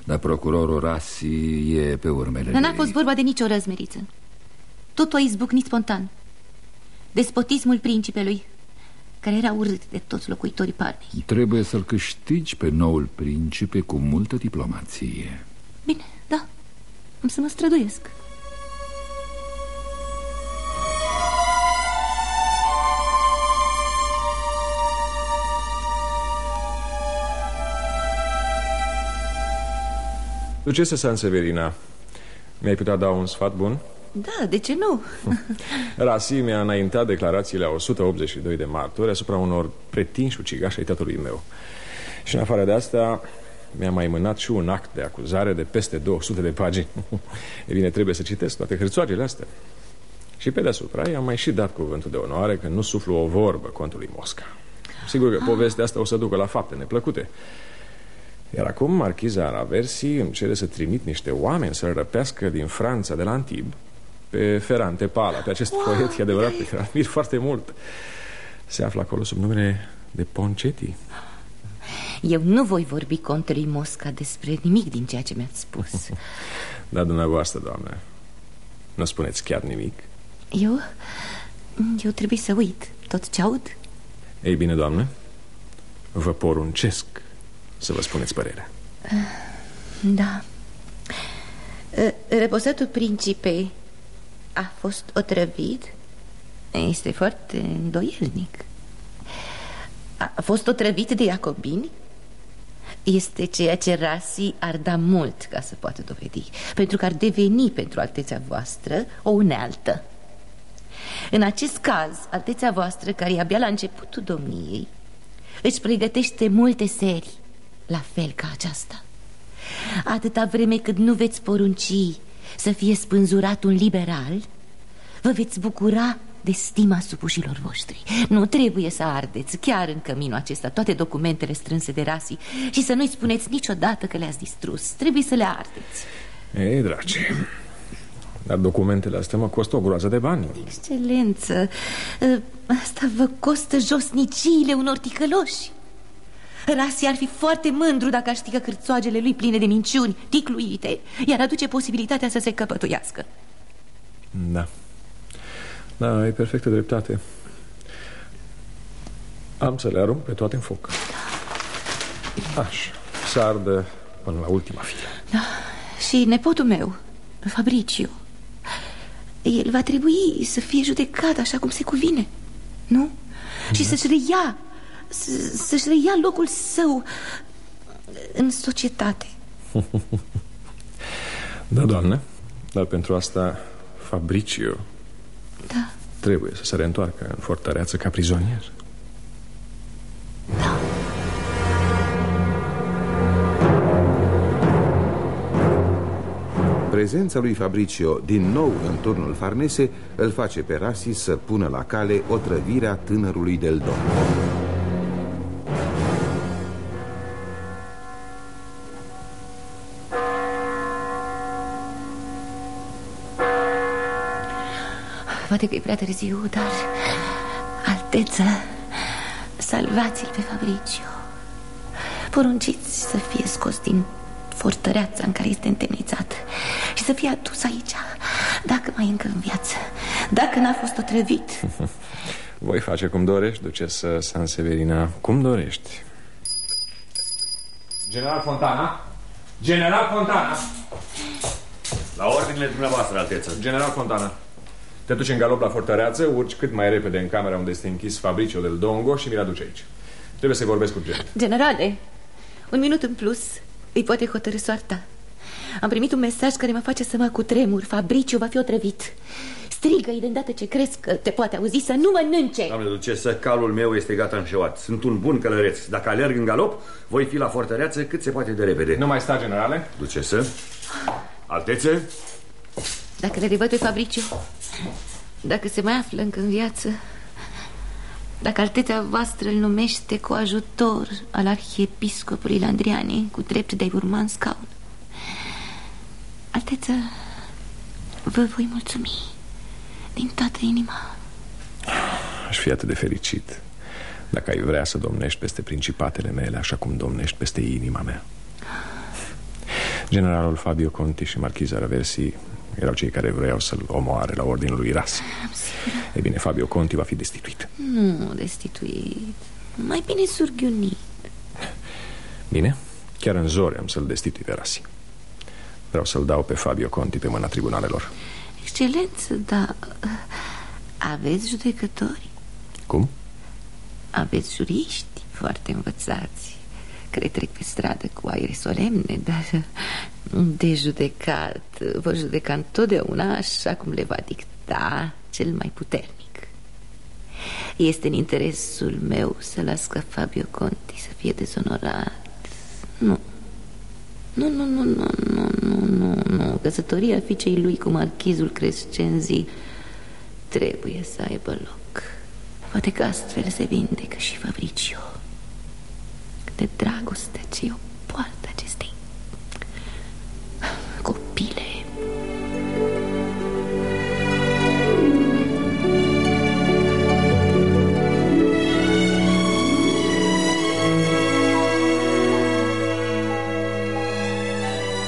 Dar procurorul Rasi e pe urmele Dar n-a fost vorba de nicio răzmeriță. Totul a izbucnit spontan. Despotismul principelui, care era urât de toți locuitorii Parmei. Trebuie să-l câștigi pe noul principe cu multă diplomație. Bine, da, am să mă străduiesc. Ducese San Severina, mi-ai putea da un sfat bun? Da, de ce nu? Rasi mi-a înaintat declarațiile a 182 de martori asupra unor pretinși ucigași ai tatălui meu. Și în afară de asta, mi-a mai mânat și un act de acuzare de peste 200 de pagini. e bine, trebuie să citesc toate hârțoagele astea. Și pe deasupra i-am mai și dat cuvântul de onoare că nu suflu o vorbă contului Mosca. Sigur că povestea asta o să ducă la fapte neplăcute. Iar acum marchiza Araversi îmi cere să trimit niște oameni să-l răpească din Franța, de la Antib, pe Ferrante Pala, pe acest wow, poet, e adevărat, pe care admir foarte mult. Se află acolo sub numele de Poncetti. Eu nu voi vorbi contrei Mosca despre nimic din ceea ce mi-ați spus Da, dumneavoastră, doamne Nu spuneți chiar nimic Eu? Eu trebuie să uit tot ce aud Ei bine, doamne Vă poruncesc să vă spuneți părerea Da Reposatul principei a fost otrăvit. Este foarte îndoielnic. A fost otrăvit de iacobini? Este ceea ce Rasi ar da mult ca să poată dovedi Pentru că ar deveni pentru altețea voastră o unealtă. În acest caz, altețea voastră, care e abia la începutul domniei Își pregătește multe serii, la fel ca aceasta. Atâta vreme cât nu veți porunci să fie spânzurat un liberal Vă veți bucura de stima supușilor voștri. Nu trebuie să ardeți chiar în căminul acesta toate documentele strânse de Rasi Și să nu-i spuneți niciodată că le-ați distrus. Trebuie să le ardeți. Ei, dragi Dar documentele astea mă costă o groază de bani. Excelență ă, Asta vă costă josniciile unor ticăloși Rasi ar fi foarte mândru dacă aș ști că cârțoagele lui pline de minciuni, ticluite, iar aduce posibilitatea să se căpătuiască. Da. Da, ai perfectă dreptate. Am să le arunc pe toate în foc. Așa, să ardă până la ultima fie. Da. Și nepotul meu, Fabricio, el va trebui să fie judecat așa cum se cuvine, nu? Da. Și să-și reia să-și reia locul său în societate. da, doamne, dar pentru asta Fabricio da. trebuie să se reîntoarcă în fortăreață ca prizonier. Da. Prezența lui Fabricio din nou în turnul Farnese îl face pe Rasi să pună la cale otrăvirea tânărului del Don. Poate că e prea târziu, dar... Alteță, salvați-l pe Fabricio. Porunciți să fie scos din fortăreața în care este întemnițat Și să fie adus aici, dacă mai încă în viață Dacă n-a fost otrăvit. Voi face cum dorești, ducesă San Severina, cum dorești? General Fontana? General Fontana! La ordinele dumneavoastră, alteță. General Fontana te duci în galop la fortăreață, urci cât mai repede în camera unde este închis Fabricio del Dongo și mi-l aduce aici. Trebuie să vorbesc cu urgent. Generale, un minut în plus îi poate hotărâ soarta. Am primit un mesaj care mă face să mă cutremur. Fabricio va fi otrăvit. Strigă-i de îndată ce crezi că te poate auzi să nu mănânce. Doamne să calul meu este gata înșeuat. Sunt un bun călăreț. Dacă alerg în galop, voi fi la fortăreață cât se poate de repede. Nu mai sta, generale? Ducesă. Altețe. Dacă le revăd pe Fabricio, dacă se mai află încă în viață, dacă altetea voastră îl numește cu ajutor al arhiepiscopului Landriani cu drept de a urma în scaun. Alteță, vă voi mulțumi din toată inima. Aș fi atât de fericit dacă ai vrea să domnești peste principatele mele așa cum domnești peste inima mea. Generalul Fabio Conti și marchiza Raversi erau cei care vreau să-l omoare la ordinul lui Ras. E bine, Fabio Conti va fi destituit. Nu destituit. Mai bine surghiunit. Bine, chiar în zori am să-l destitui pe Rasi. Vreau să-l dau pe Fabio Conti pe mâna tribunalelor. Excelență, dar aveți judecători? Cum? Aveți juriști foarte învățați care trec pe stradă cu aere solemne, dar de judecat vor judeca întotdeauna așa cum le va dicta cel mai puternic. Este în interesul meu să las ca Fabio Conti să fie dezonorat. Nu. Nu, nu, nu, nu, nu, nu, nu, nu. Căsătoria fiicei lui cu marchizul Crescenzi trebuie să aibă loc. Poate că astfel se vindecă și Fabricio de dragoste ce o poartă acestei copile.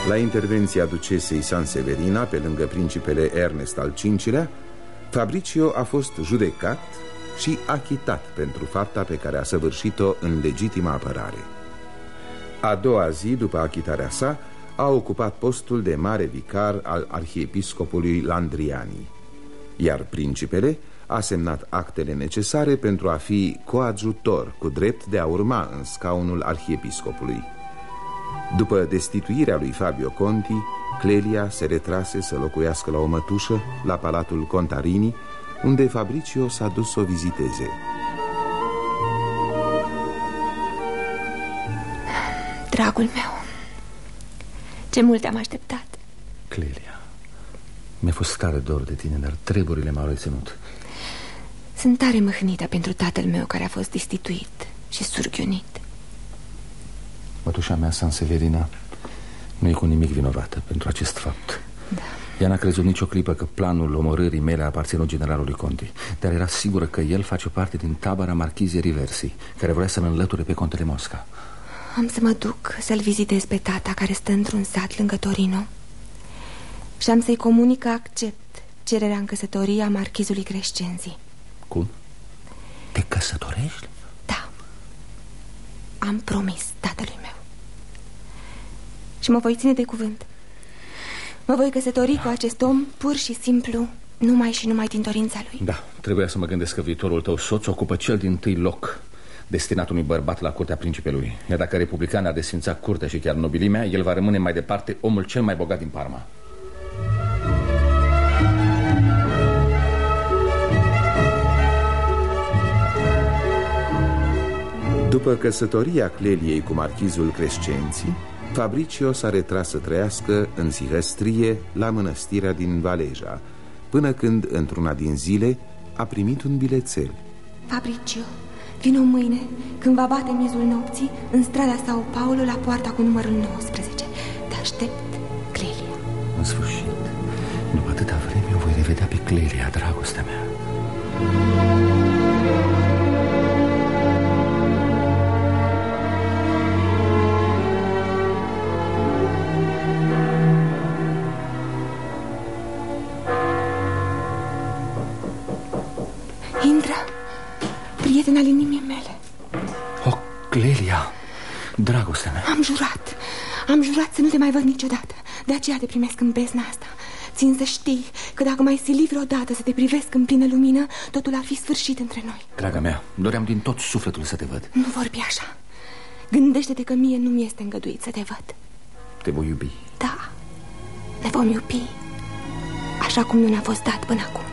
La intervenția ducesei San Severina, pe lângă principele Ernest al V-lea, Fabricio a fost judecat și achitat pentru fapta pe care a săvârșit-o în legitima apărare. A doua zi, după achitarea sa, a ocupat postul de mare vicar al arhiepiscopului Landriani, iar principele a semnat actele necesare pentru a fi coadjutor cu drept de a urma în scaunul arhiepiscopului. După destituirea lui Fabio Conti, Clelia se retrase să locuiască la o mătușă la Palatul Contarini, unde Fabricio s-a dus să o viziteze. Dragul meu, ce mult am așteptat. Clelia, mi-a fost tare dor de tine, dar treburile m-au reținut. Sunt tare mâhnită pentru tatăl meu care a fost destituit și surghiunit. Mătușa mea, San Severina, nu e cu nimic vinovată pentru acest fapt. Da. Ea n-a crezut nicio clipă că planul omorârii mele aparține generalului Conti Dar era sigură că el face parte din tabăra marchizei Riversi Care vrea să-l înlăture pe contele Mosca. Am să mă duc să-l vizitez pe tata care stă într-un sat lângă Torino. Și am să-i comunic că accept cererea în căsătorie a marchizului Crescenzi. Cum? Te căsătorești? Da. Am promis tatălui meu. Și mă voi ține de cuvânt Mă voi căsători cu acest om pur și simplu Numai și numai din dorința lui. Da, trebuia să mă gândesc că viitorul tău soț ocupă cel din tâi loc Destinat unui bărbat la curtea principelui. Iar dacă republicana a desfințat curtea și chiar nobilimea El va rămâne mai departe omul cel mai bogat din Parma. După căsătoria Cleliei cu marchizul Crescenții Fabricio s-a retras să trăiască în sihăstrie la mănăstirea din Valeja Până când, într-una din zile, a primit un bilețel. Fabricio, vino mâine când va bate mizul nopții În strada Sao Paulo la poarta cu numărul 19 Te aștept, Clelia. În sfârșit, după atâta vreme o voi revedea pe Clelia, dragostea mea prieten al inimii mele. O, Clelia, dragostea mea. Am jurat, am jurat să nu te mai văd niciodată. De aceea te primesc în bezna asta. Țin să știi că dacă mai sili vreodată să te privesc în plină lumină Totul ar fi sfârșit între noi. Draga mea, doream din tot sufletul să te văd. Nu vorbi așa. Gândește-te că mie nu mi este îngăduit să te văd. Te voi iubi. Da, ne vom iubi Așa cum nu ne-a fost dat până acum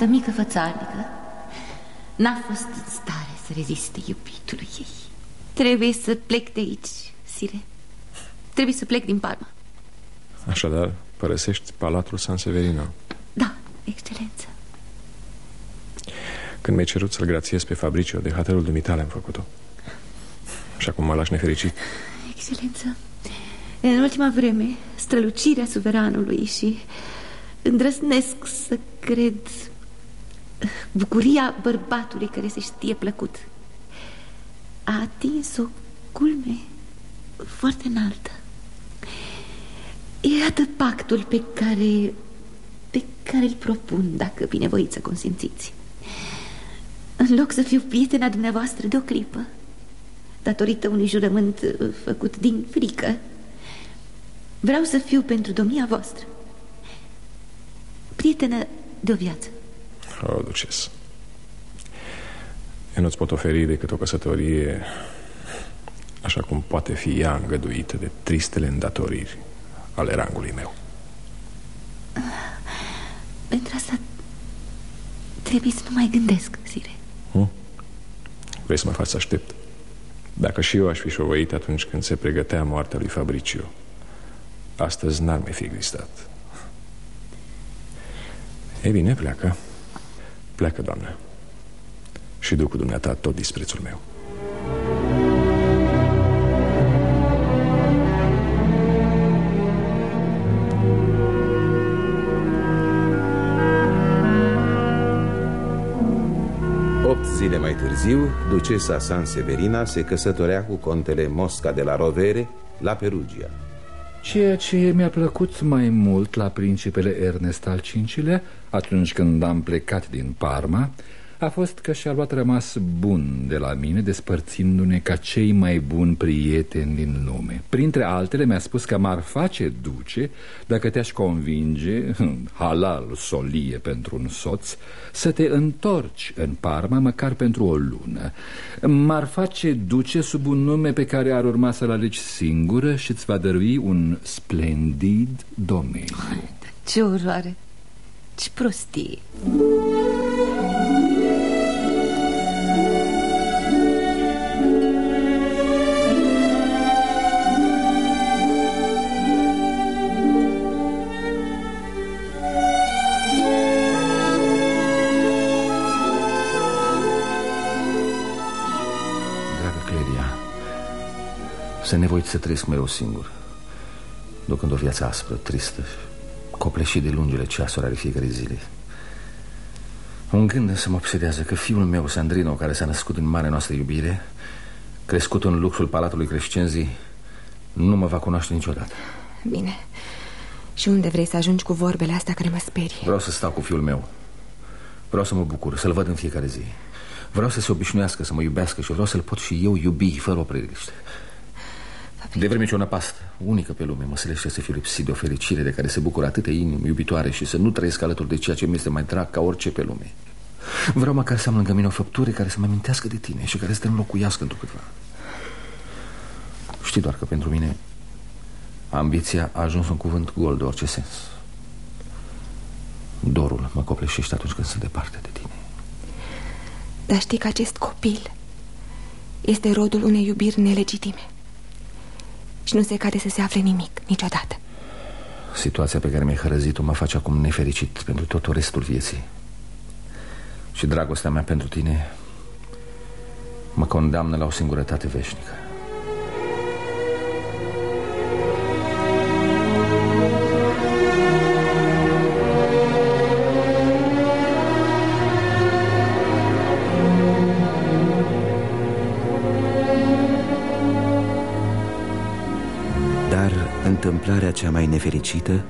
această mică fățarnică n-a fost în stare să reziste iubitului ei. Trebuie să plec de aici, Sire. Trebuie să plec din Parma. Așadar, părăsești Palatul San Severino Da, excelență. Când mi-ai cerut să-l grațiez pe Fabricio de hatărul dumitale am făcut-o Și acum mă lași nefericit Excelență, în ultima vreme, strălucirea suveranului și îndrăznesc să cred bucuria bărbatului care se știe plăcut a atins o culme foarte înaltă. Iată pactul pe care, pe care îl propun, dacă binevoiți să consimțiți. În loc să fiu prietena dumneavoastră de o clipă, datorită unui jurământ uh, făcut din frică, vreau să fiu pentru domnia voastră prietenă de o viață. O, duces Eu nu-ți pot oferi decât o căsătorie Așa cum poate fi ea îngăduită de tristele îndatoriri ale rangului meu Pentru asta trebuie să nu mai gândesc, Sire. hm? Vrei să mă faci să aștept? Dacă și eu aș fi șovăit atunci când se pregătea moartea lui Fabricio Astăzi n-ar mai fi existat Ei bine, pleacă Pleacă, doamnă Și duc cu dumneata tot disprețul meu Opt zile mai târziu, ducesa San Severina se căsătorea cu contele Mosca de la Rovere la Perugia. Ceea ce mi-a plăcut mai mult la principele Ernest al V-lea, atunci când am plecat din Parma, a fost că și-a luat rămas bun de la mine, despărțindu-ne ca cei mai buni prieteni din lume. Printre altele mi-a spus că m-ar face duce dacă te-aș convinge, halal solie pentru un soț, să te întorci în Parma măcar pentru o lună. M-ar face duce sub un nume pe care ar urma să-l alegi singură și îți va dărui un splendid domeniu. Ce oroare, ce prostie. Sunt nevoit să trăiesc mereu singur. Ducând o viață aspră, tristă Copleșit de lungile ceasuri ale fiecare zile. Un gând să mă obsedează că fiul meu, Sandrino Care s-a născut în mare noastră iubire Crescut în luxul palatului Crescenzi Nu mă va cunoaște niciodată. Bine. Și unde vrei să ajungi cu vorbele astea care mă sperie? Vreau să stau cu fiul meu. Vreau să mă bucur, să-l văd în fiecare zi. Vreau să se obișnuiască, să mă iubească Și vreau să-l pot și eu iubi fără o preliște de vreme ce o năpastă, unică pe lume, mă sălește să fiu lipsit de o fericire de care se bucură atâtea inimi iubitoare și să nu trăiesc alături de ceea ce mi este mai drag ca orice pe lume. Vreau măcar să am lângă mine o făptură care să mă amintească de tine și care să te înlocuiască într câtva. Știi doar că pentru mine ambiția a ajuns un cuvânt gol de orice sens. Dorul mă copleșește atunci când sunt departe de tine. Dar știi că acest copil este rodul unei iubiri nelegitime și nu se cade să se afle nimic, niciodată. Situația pe care mi-ai hărăzit-o mă face acum nefericit pentru tot restul vieții. Și dragostea mea pentru tine mă condamnă la o singurătate veșnică întâmplarea cea mai nefericită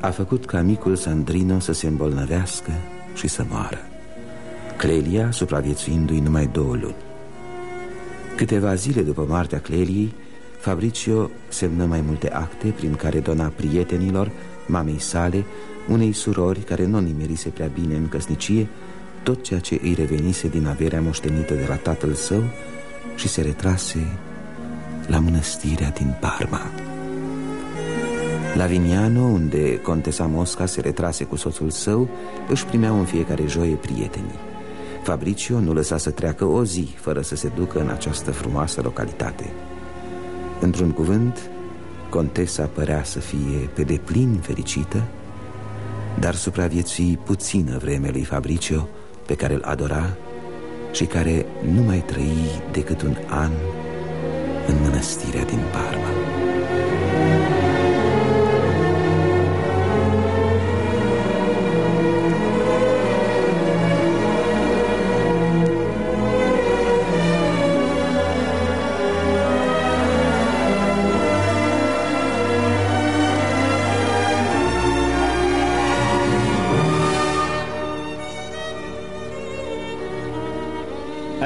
a făcut ca micul Sandrino să se îmbolnăvească și să moară. Clelia supraviețuindu-i numai două luni. Câteva zile după moartea Cleliei, Fabricio semnă mai multe acte prin care dona prietenilor, mamei sale, unei surori care nu nimerise prea bine în căsnicie, tot ceea ce îi revenise din averea moștenită de la tatăl său și se retrase la mănăstirea din Parma. La Vignano, unde contesa Mosca se retrase cu soțul său, își primeau în fiecare joie prietenii. Fabricio nu lăsa să treacă o zi fără să se ducă în această frumoasă localitate. Într-un cuvânt, contesa părea să fie pe deplin fericită, dar supraviețui puțină vreme lui Fabricio, pe care îl adora și care nu mai trăi decât un an în mănăstirea din Parma.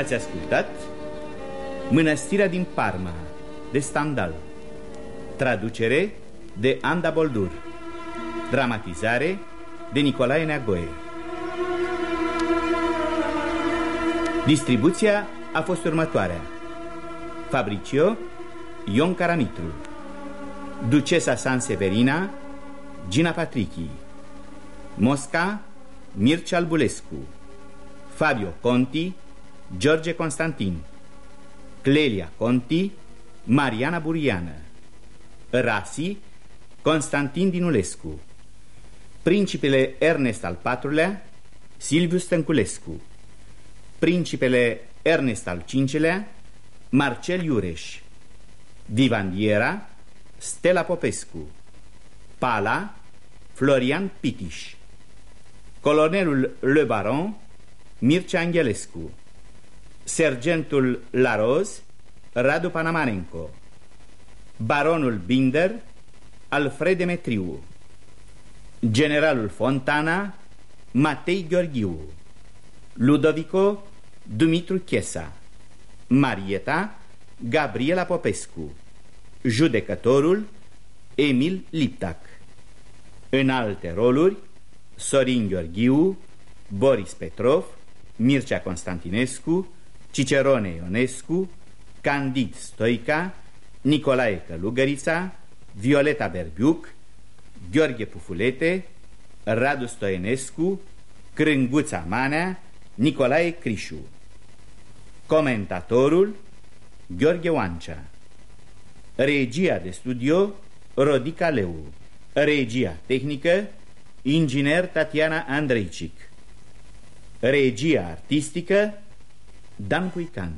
Ați ascultat Mănăstirea din Parma de Stendhal. Traducere de Anda Boldur. Dramatizare de Nicolae Neagoe. Distribuția a fost următoarea. Fabricio Ion Caramitru. Ducesa San Severina Gina Patrichi. Mosca Mircea Albulescu. Fabio Conti George Constantin Clelia Conti Mariana Buriană Rasi Constantin Dinulescu Principele Ernest al IV-lea Silviu Stănculescu Principele Ernest al V-lea Marcel Iureș Vivandiera Stella Popescu Pala Florian Pitiș Colonelul Le Baron Mircea Angelescu sergentul Laroz, Radu Panamarenco, baronul Binder, Alfred Demetriu, generalul Fontana, Matei Gheorghiu, Ludovico Dumitru Chiesa, Marieta, Gabriela Popescu, judecătorul Emil Liptac. În alte roluri, Sorin Gheorghiu, Boris Petrov, Mircea Constantinescu, Cicerone Ionescu, Candid Stoica, Nicolae Călugărița, Violeta Berbiuc, Gheorghe Pufulete, Radu Stoenescu, Crânguța Manea, Nicolae Crișu. Comentatorul Gheorghe Oancea. Regia de studio Rodica Leu. Regia tehnică Inginer Tatiana Andreicic Regia artistică Dan Cuican